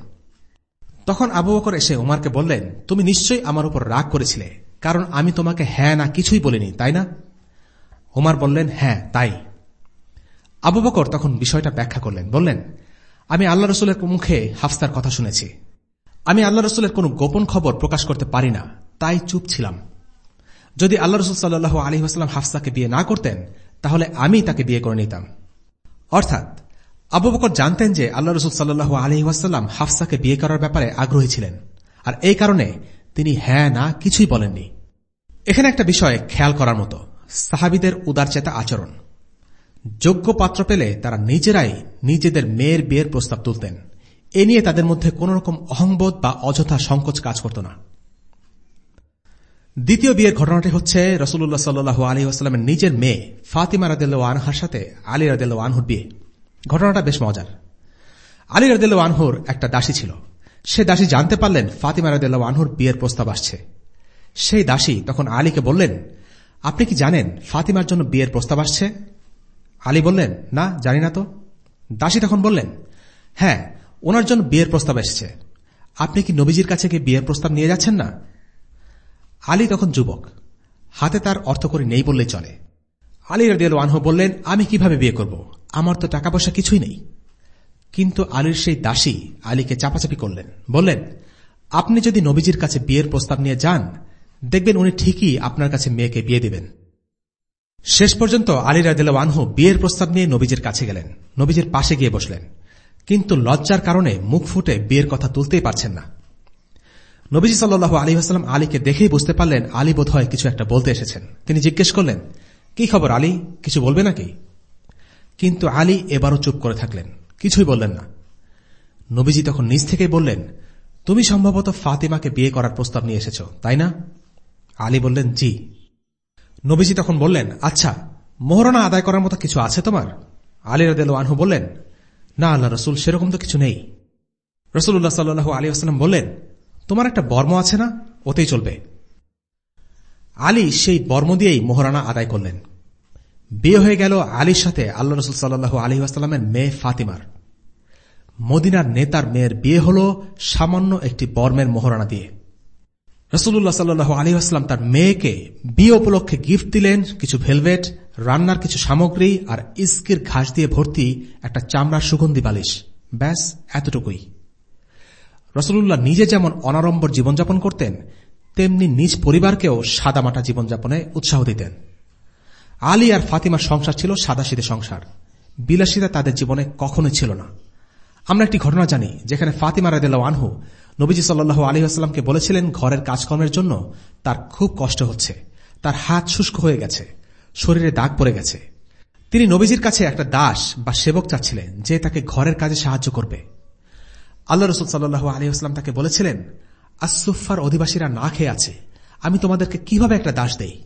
তখন আবু বকর এসে উমারকে বললেন, তুমি নিশ্চয়ই আমার উপর রাগ করেছিলে, কারণ আমি তোমাকে হ্যাঁ না কিছুই বলিনি, তাই না? উমার বললেন হ্যাঁ তাই। আবু বকর তখন বিষয়টা ব্যাখ্যা করলেন, বললেন, আমি আল্লাহ রসুলের মুখে হাফসার কথা শুনেছি। আমি আল্লাহ রসুলের কোনো গোপন খবর প্রকাশ করতে পারি না, তাই চুপ ছিলাম। যদি আল্লাহ রসুল সাল্লু আলী আসলাম হাফসাকে বিয়ে না করতেন, তাহলে আমি তাকে বিয়ে করে নিতাম। অর্থাৎ আবু বকর জানতেন যে আল্লাহ রসুল সাল্লু আলী ওয়াসাল্লাম হাফসাকে বিয়ে করার ব্যাপারে আগ্রহী ছিলেন। আর এই কারণে তিনি হ্যাঁ না কিছুই বলেননি। এখানে একটা বিষয় খেয়াল করার মতো। সাহাবিদের উদারচেতা আচরণ। যোগ্য পাত্র পেলে তারা নিজেরাই নিজেদের মেয়ের বিয়ের প্রস্তাব তুলতেন। এ নিয়ে তাদের মধ্যে কোন রকম অহংবোধ বা অযথা সংকোচ কাজ করত না। দ্বিতীয় বিয়ের ঘটনাটি হচ্ছে রসুল্লাহ সাল্লু আলী আসলামের নিজের মেয়ে ফাতিমা রাদেল আনহার সাথে আলী রাদেল আনহুর বিয়ে। ঘটনাটা বেশ মজার। আলী রাদেল আনহুর একটা দাসী ছিল। সে দাসী জানতে পারলেন ফাতিমা রাদেল আনহুর বিয়ের প্রস্তাব আসছে। সেই দাসী তখন আলীকে বললেন, আপনি কি জানেন ফাতিমার জন্য বিয়ের প্রস্তাব আসছে? আলী বললেন, না, জানি না তো। দাসী তখন বললেন হ্যাঁ ওনার জন্য বিয়ের প্রস্তাব এসেছে। আপনি কি নবীজির কাছে গিয়ে বিয়ের প্রস্তাব নিয়ে যাচ্ছেন না? আলী তখন যুবক, হাতে তার অর্থ করে নেই বললেই চলে। আলী রাদিয়াল ওয়ানহ বললেন, আমি কীভাবে বিয়ে করব? আমার তো টাকা পয়সা কিছুই নেই। কিন্তু আলীর সেই দাসী আলীকে চাপাচাপি করলেন। বললেন, আপনি যদি নবীজির কাছে বিয়ের প্রস্তাব নিয়ে যান, দেখবেন উনি ঠিকই আপনার কাছে মেয়েকে বিয়ে দেবেন। শেষ পর্যন্ত আলী রাদিল ওয়ানহু বিয়ের প্রস্তাব নিয়ে নবীজির কাছে গেলেন। নবীজির পাশে গিয়ে বসলেন। কিন্তু লজ্জার কারণে মুখ ফুটে বিয়ের কথা তুলতেই পারছেন না। নবীজি সাল্লু আলী আসসালাম আলীকে দেখেই বুঝতে পারলেন আলী বোধহয় কিছু একটা বলতে এসেছেন। তিনি জিজ্ঞেস করলেন কি খবর, আলী? কিছু বলবে নাকি? কিন্তু আলী এবারও চুপ করে থাকলেন। কিছুই বললেন না। নবীজি তখন নিজ থেকেই বললেন, তুমি সম্ভবত ফাতিমাকে বিয়ে করার প্রস্তাব নিয়ে এসেছ, তাই না? আলী বললেন, জি। নবীজি তখন বললেন আচ্ছা মোহরণা আদায় করার মতো কিছু আছে তোমার? আলী রদেল আনহু বললেন, না আল্লাহ রসুল সেরকম তো কিছু নেই। রসুল্লাহ সাল্লু আলী আসলাম বললেন, তোমার একটা বর্ম আছে না? ওতেই চলবে। আলী সেই বর্ম দিয়েই মোহরানা আদায় করলেন। বিয়ে হয়ে গেল আলীর সাথে আল্লাহ রসুল সাল্লু আলী আসলামের মেয়ে ফাতিমার। মদিনার নেতার মেয়ের বিয়ে হল সামান্য একটি বর্মের মোহরানা দিয়ে। রসুল্লাহ সাল্লু আলী আসলাম তার মেয়েকে বিয়ে উপলক্ষে গিফট দিলেন কিছু ভেলভেট, রান্নার কিছু সামগ্রী আর ইস্কির ঘাস দিয়ে ভর্তি একটা চামড়ার সুগন্ধি বালিশ। ব্যাস, এতটুকুই। রসুল্লাহ নিজে যেমন অনারম্বর জীবনযাপন করতেন তেমনি নিজ পরিবারকেও সাদামাটা জীবনযাপনে উৎসাহ দিতেন। আলী আর ফাতিমার সংসার ছিল সাদাশীতে সংসার। বিলাসিতা তাদের জীবনে কখনোই ছিল না। আমরা একটি ঘটনা জানি, যেখানে ফাতিমা রাদেল আনহু নবীজি সাল্লু আলী আসলামকে বলেছিলেন, ঘরের কাজকর্মের জন্য তার খুব কষ্ট হচ্ছে। তার হাত শুষ্ক হয়ে গেছে। শরীরে দাগ পড়ে গেছে। তিনি নবীজির কাছে একটা দাস বা সেবক চাচ্ছিলেন, যে তাকে ঘরের কাজে সাহায্য করবে। আল্লাহ রসুল সাল্লু আলী আসলাম তাকে বলেছিলেন আসুফার অধিবাসীরা না খেয়ে আছে। আমি তোমাদেরকে কীভাবে একটা দাস দেই?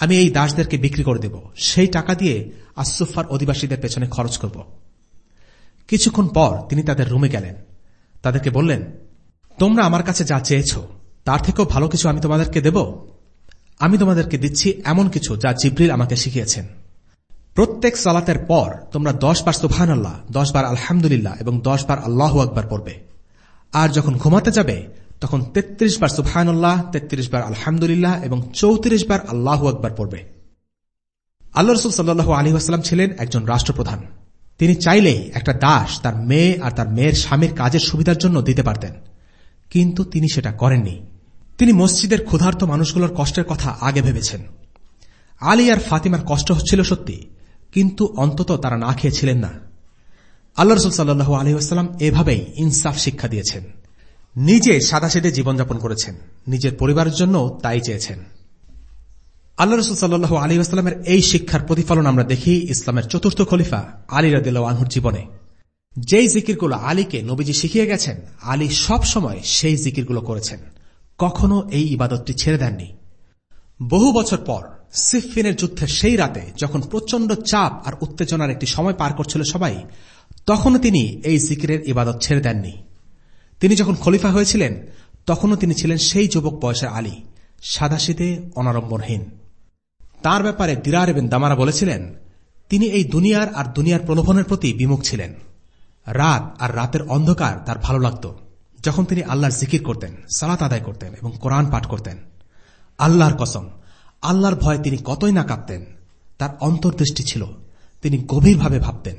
আমি এই দাসদেরকে বিক্রি করে দেব। সেই টাকা দিয়ে আসুফার অধিবাসীদের পেছনে খরচ করব। কিছুক্ষণ পর তিনি তাদের রুমে গেলেন। তাদেরকে বললেন, তোমরা আমার কাছে যা চেয়েছ, তার থেকেও ভালো কিছু আমি তোমাদেরকে দেব। আমি তোমাদেরকে দিচ্ছি এমন কিছু যা জিব্রিল আমাকে শিখিয়েছেন। প্রত্যেক সালাতের পর তোমরা দশ বার আল্লাহ দশ বার আলহামদুলিল্লাহ এবং দশ বার আল্লাহ আকবার পড়বে। আর যখন ঘুমাতে যাবে তখন ৩৩ বার সুবহান আল্লাহ তেত্রিশ বার আলহামদুলিল্লাহ এবং চৌত্রিশ বার আল্লাহ আকবার পড়বে। আল্লাহ রসুল সাল্লু আলী আসলাম ছিলেন একজন রাষ্ট্রপ্রধান। তিনি চাইলেই একটা দাস তার মেয়ে আর তার মেয়ের স্বামীর কাজের সুবিধার জন্য দিতে পারতেন। কিন্তু তিনি সেটা করেননি। তিনি মসজিদের ক্ষুধার্ত মানুষগুলোর কষ্টের কথা আগে ভেবেছেন। আলী আর ফাতিমার কষ্ট হচ্ছিল সত্যি, কিন্তু অন্তত তারা না খেয়েছিলেন না। আল্লাহ রসুল সাল্লু আলহিহাস্লাম এভাবেই ইনসাফ শিক্ষা দিয়েছেন। নিজে সাদাসেদে জীবনযাপন করেছেন। নিজের পরিবারের জন্য তাই চেয়েছেন। আল্লাহ রসুল আলী আসলামের এই শিক্ষার প্রতিফলন আমরা দেখি ইসলামের চতুর্থ খলিফা আলী রাদিল্লা আনহুর জীবনে। যেই জিকিরগুলো আলীকে নবীজি শিখিয়ে গেছেন, আলী সব সময় সেই জিকিরগুলো করেছেন। কখনো এই ইবাদতটি ছেড়ে দেননি। বহু বছর পর সিফিনের যুদ্ধের সেই রাতে যখন প্রচণ্ড চাপ আর উত্তেজনার একটি সময় পার করছিল সবাই, তখনও তিনি এই জিকিরের ইবাদত ছেড়ে দেননি। তিনি যখন খলিফা হয়েছিলেন, তখনও তিনি ছিলেন সেই যুবক বয়সের আলী সাদাশীতে অনারম্বরহীন তার ব্যাপারে দিরার এবং দামারা বলেছিলেন, তিনি এই দুনিয়ার আর দুনিয়ার প্রলোভনের প্রতি বিমুখ ছিলেন। রাত আর রাতের অন্ধকার তার ভালো লাগত। যখন তিনি আল্লাহর জিকির করতেন, সালাত আদায় করতেন এবং কোরআন পাঠ করতেন, আল্লাহর কসম, আল্লাহর ভয়ে তিনি কতই না কাঁপতেন। তার অন্তর্দৃষ্টি ছিল, তিনি গভীরভাবে ভাবতেন।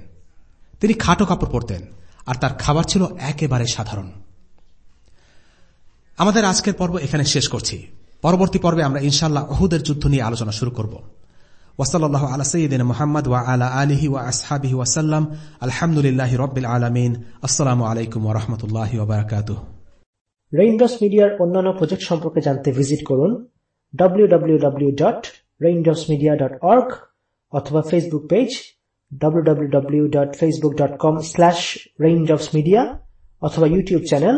তিনি খাটো কাপড় পরতেন, আর তার খাবার ছিল একেবারে সাধারণ। আমাদের আজকের পর্ব এখানে শেষ করছি। পরবর্তী পর্বে আমরা ইনশাল্লাহ অহুদের যুদ্ধ নিয়ে আলোচনা শুরু করব। ওসল্লাহ আলা সঈদিন মোহাম্মদ ওয়া আলা আলিহি ওয়া আসহাবিহি ওয়াসাল্লাম আলহামদুলিল্লাহ রবিল আলমিন। আসসালামু আলাইকুম ওরহমতুল্লাহ ওবরাকাত রেইনড্রস মিডিয়ার অন্যান্য প্রজেক্ট সম্পর্কে জানতে ভিজিট করুন www.raindropsmedia.org অথবা ফেসবুক পেজ www.facebook.com raindropsmedia অথবা YouTube channel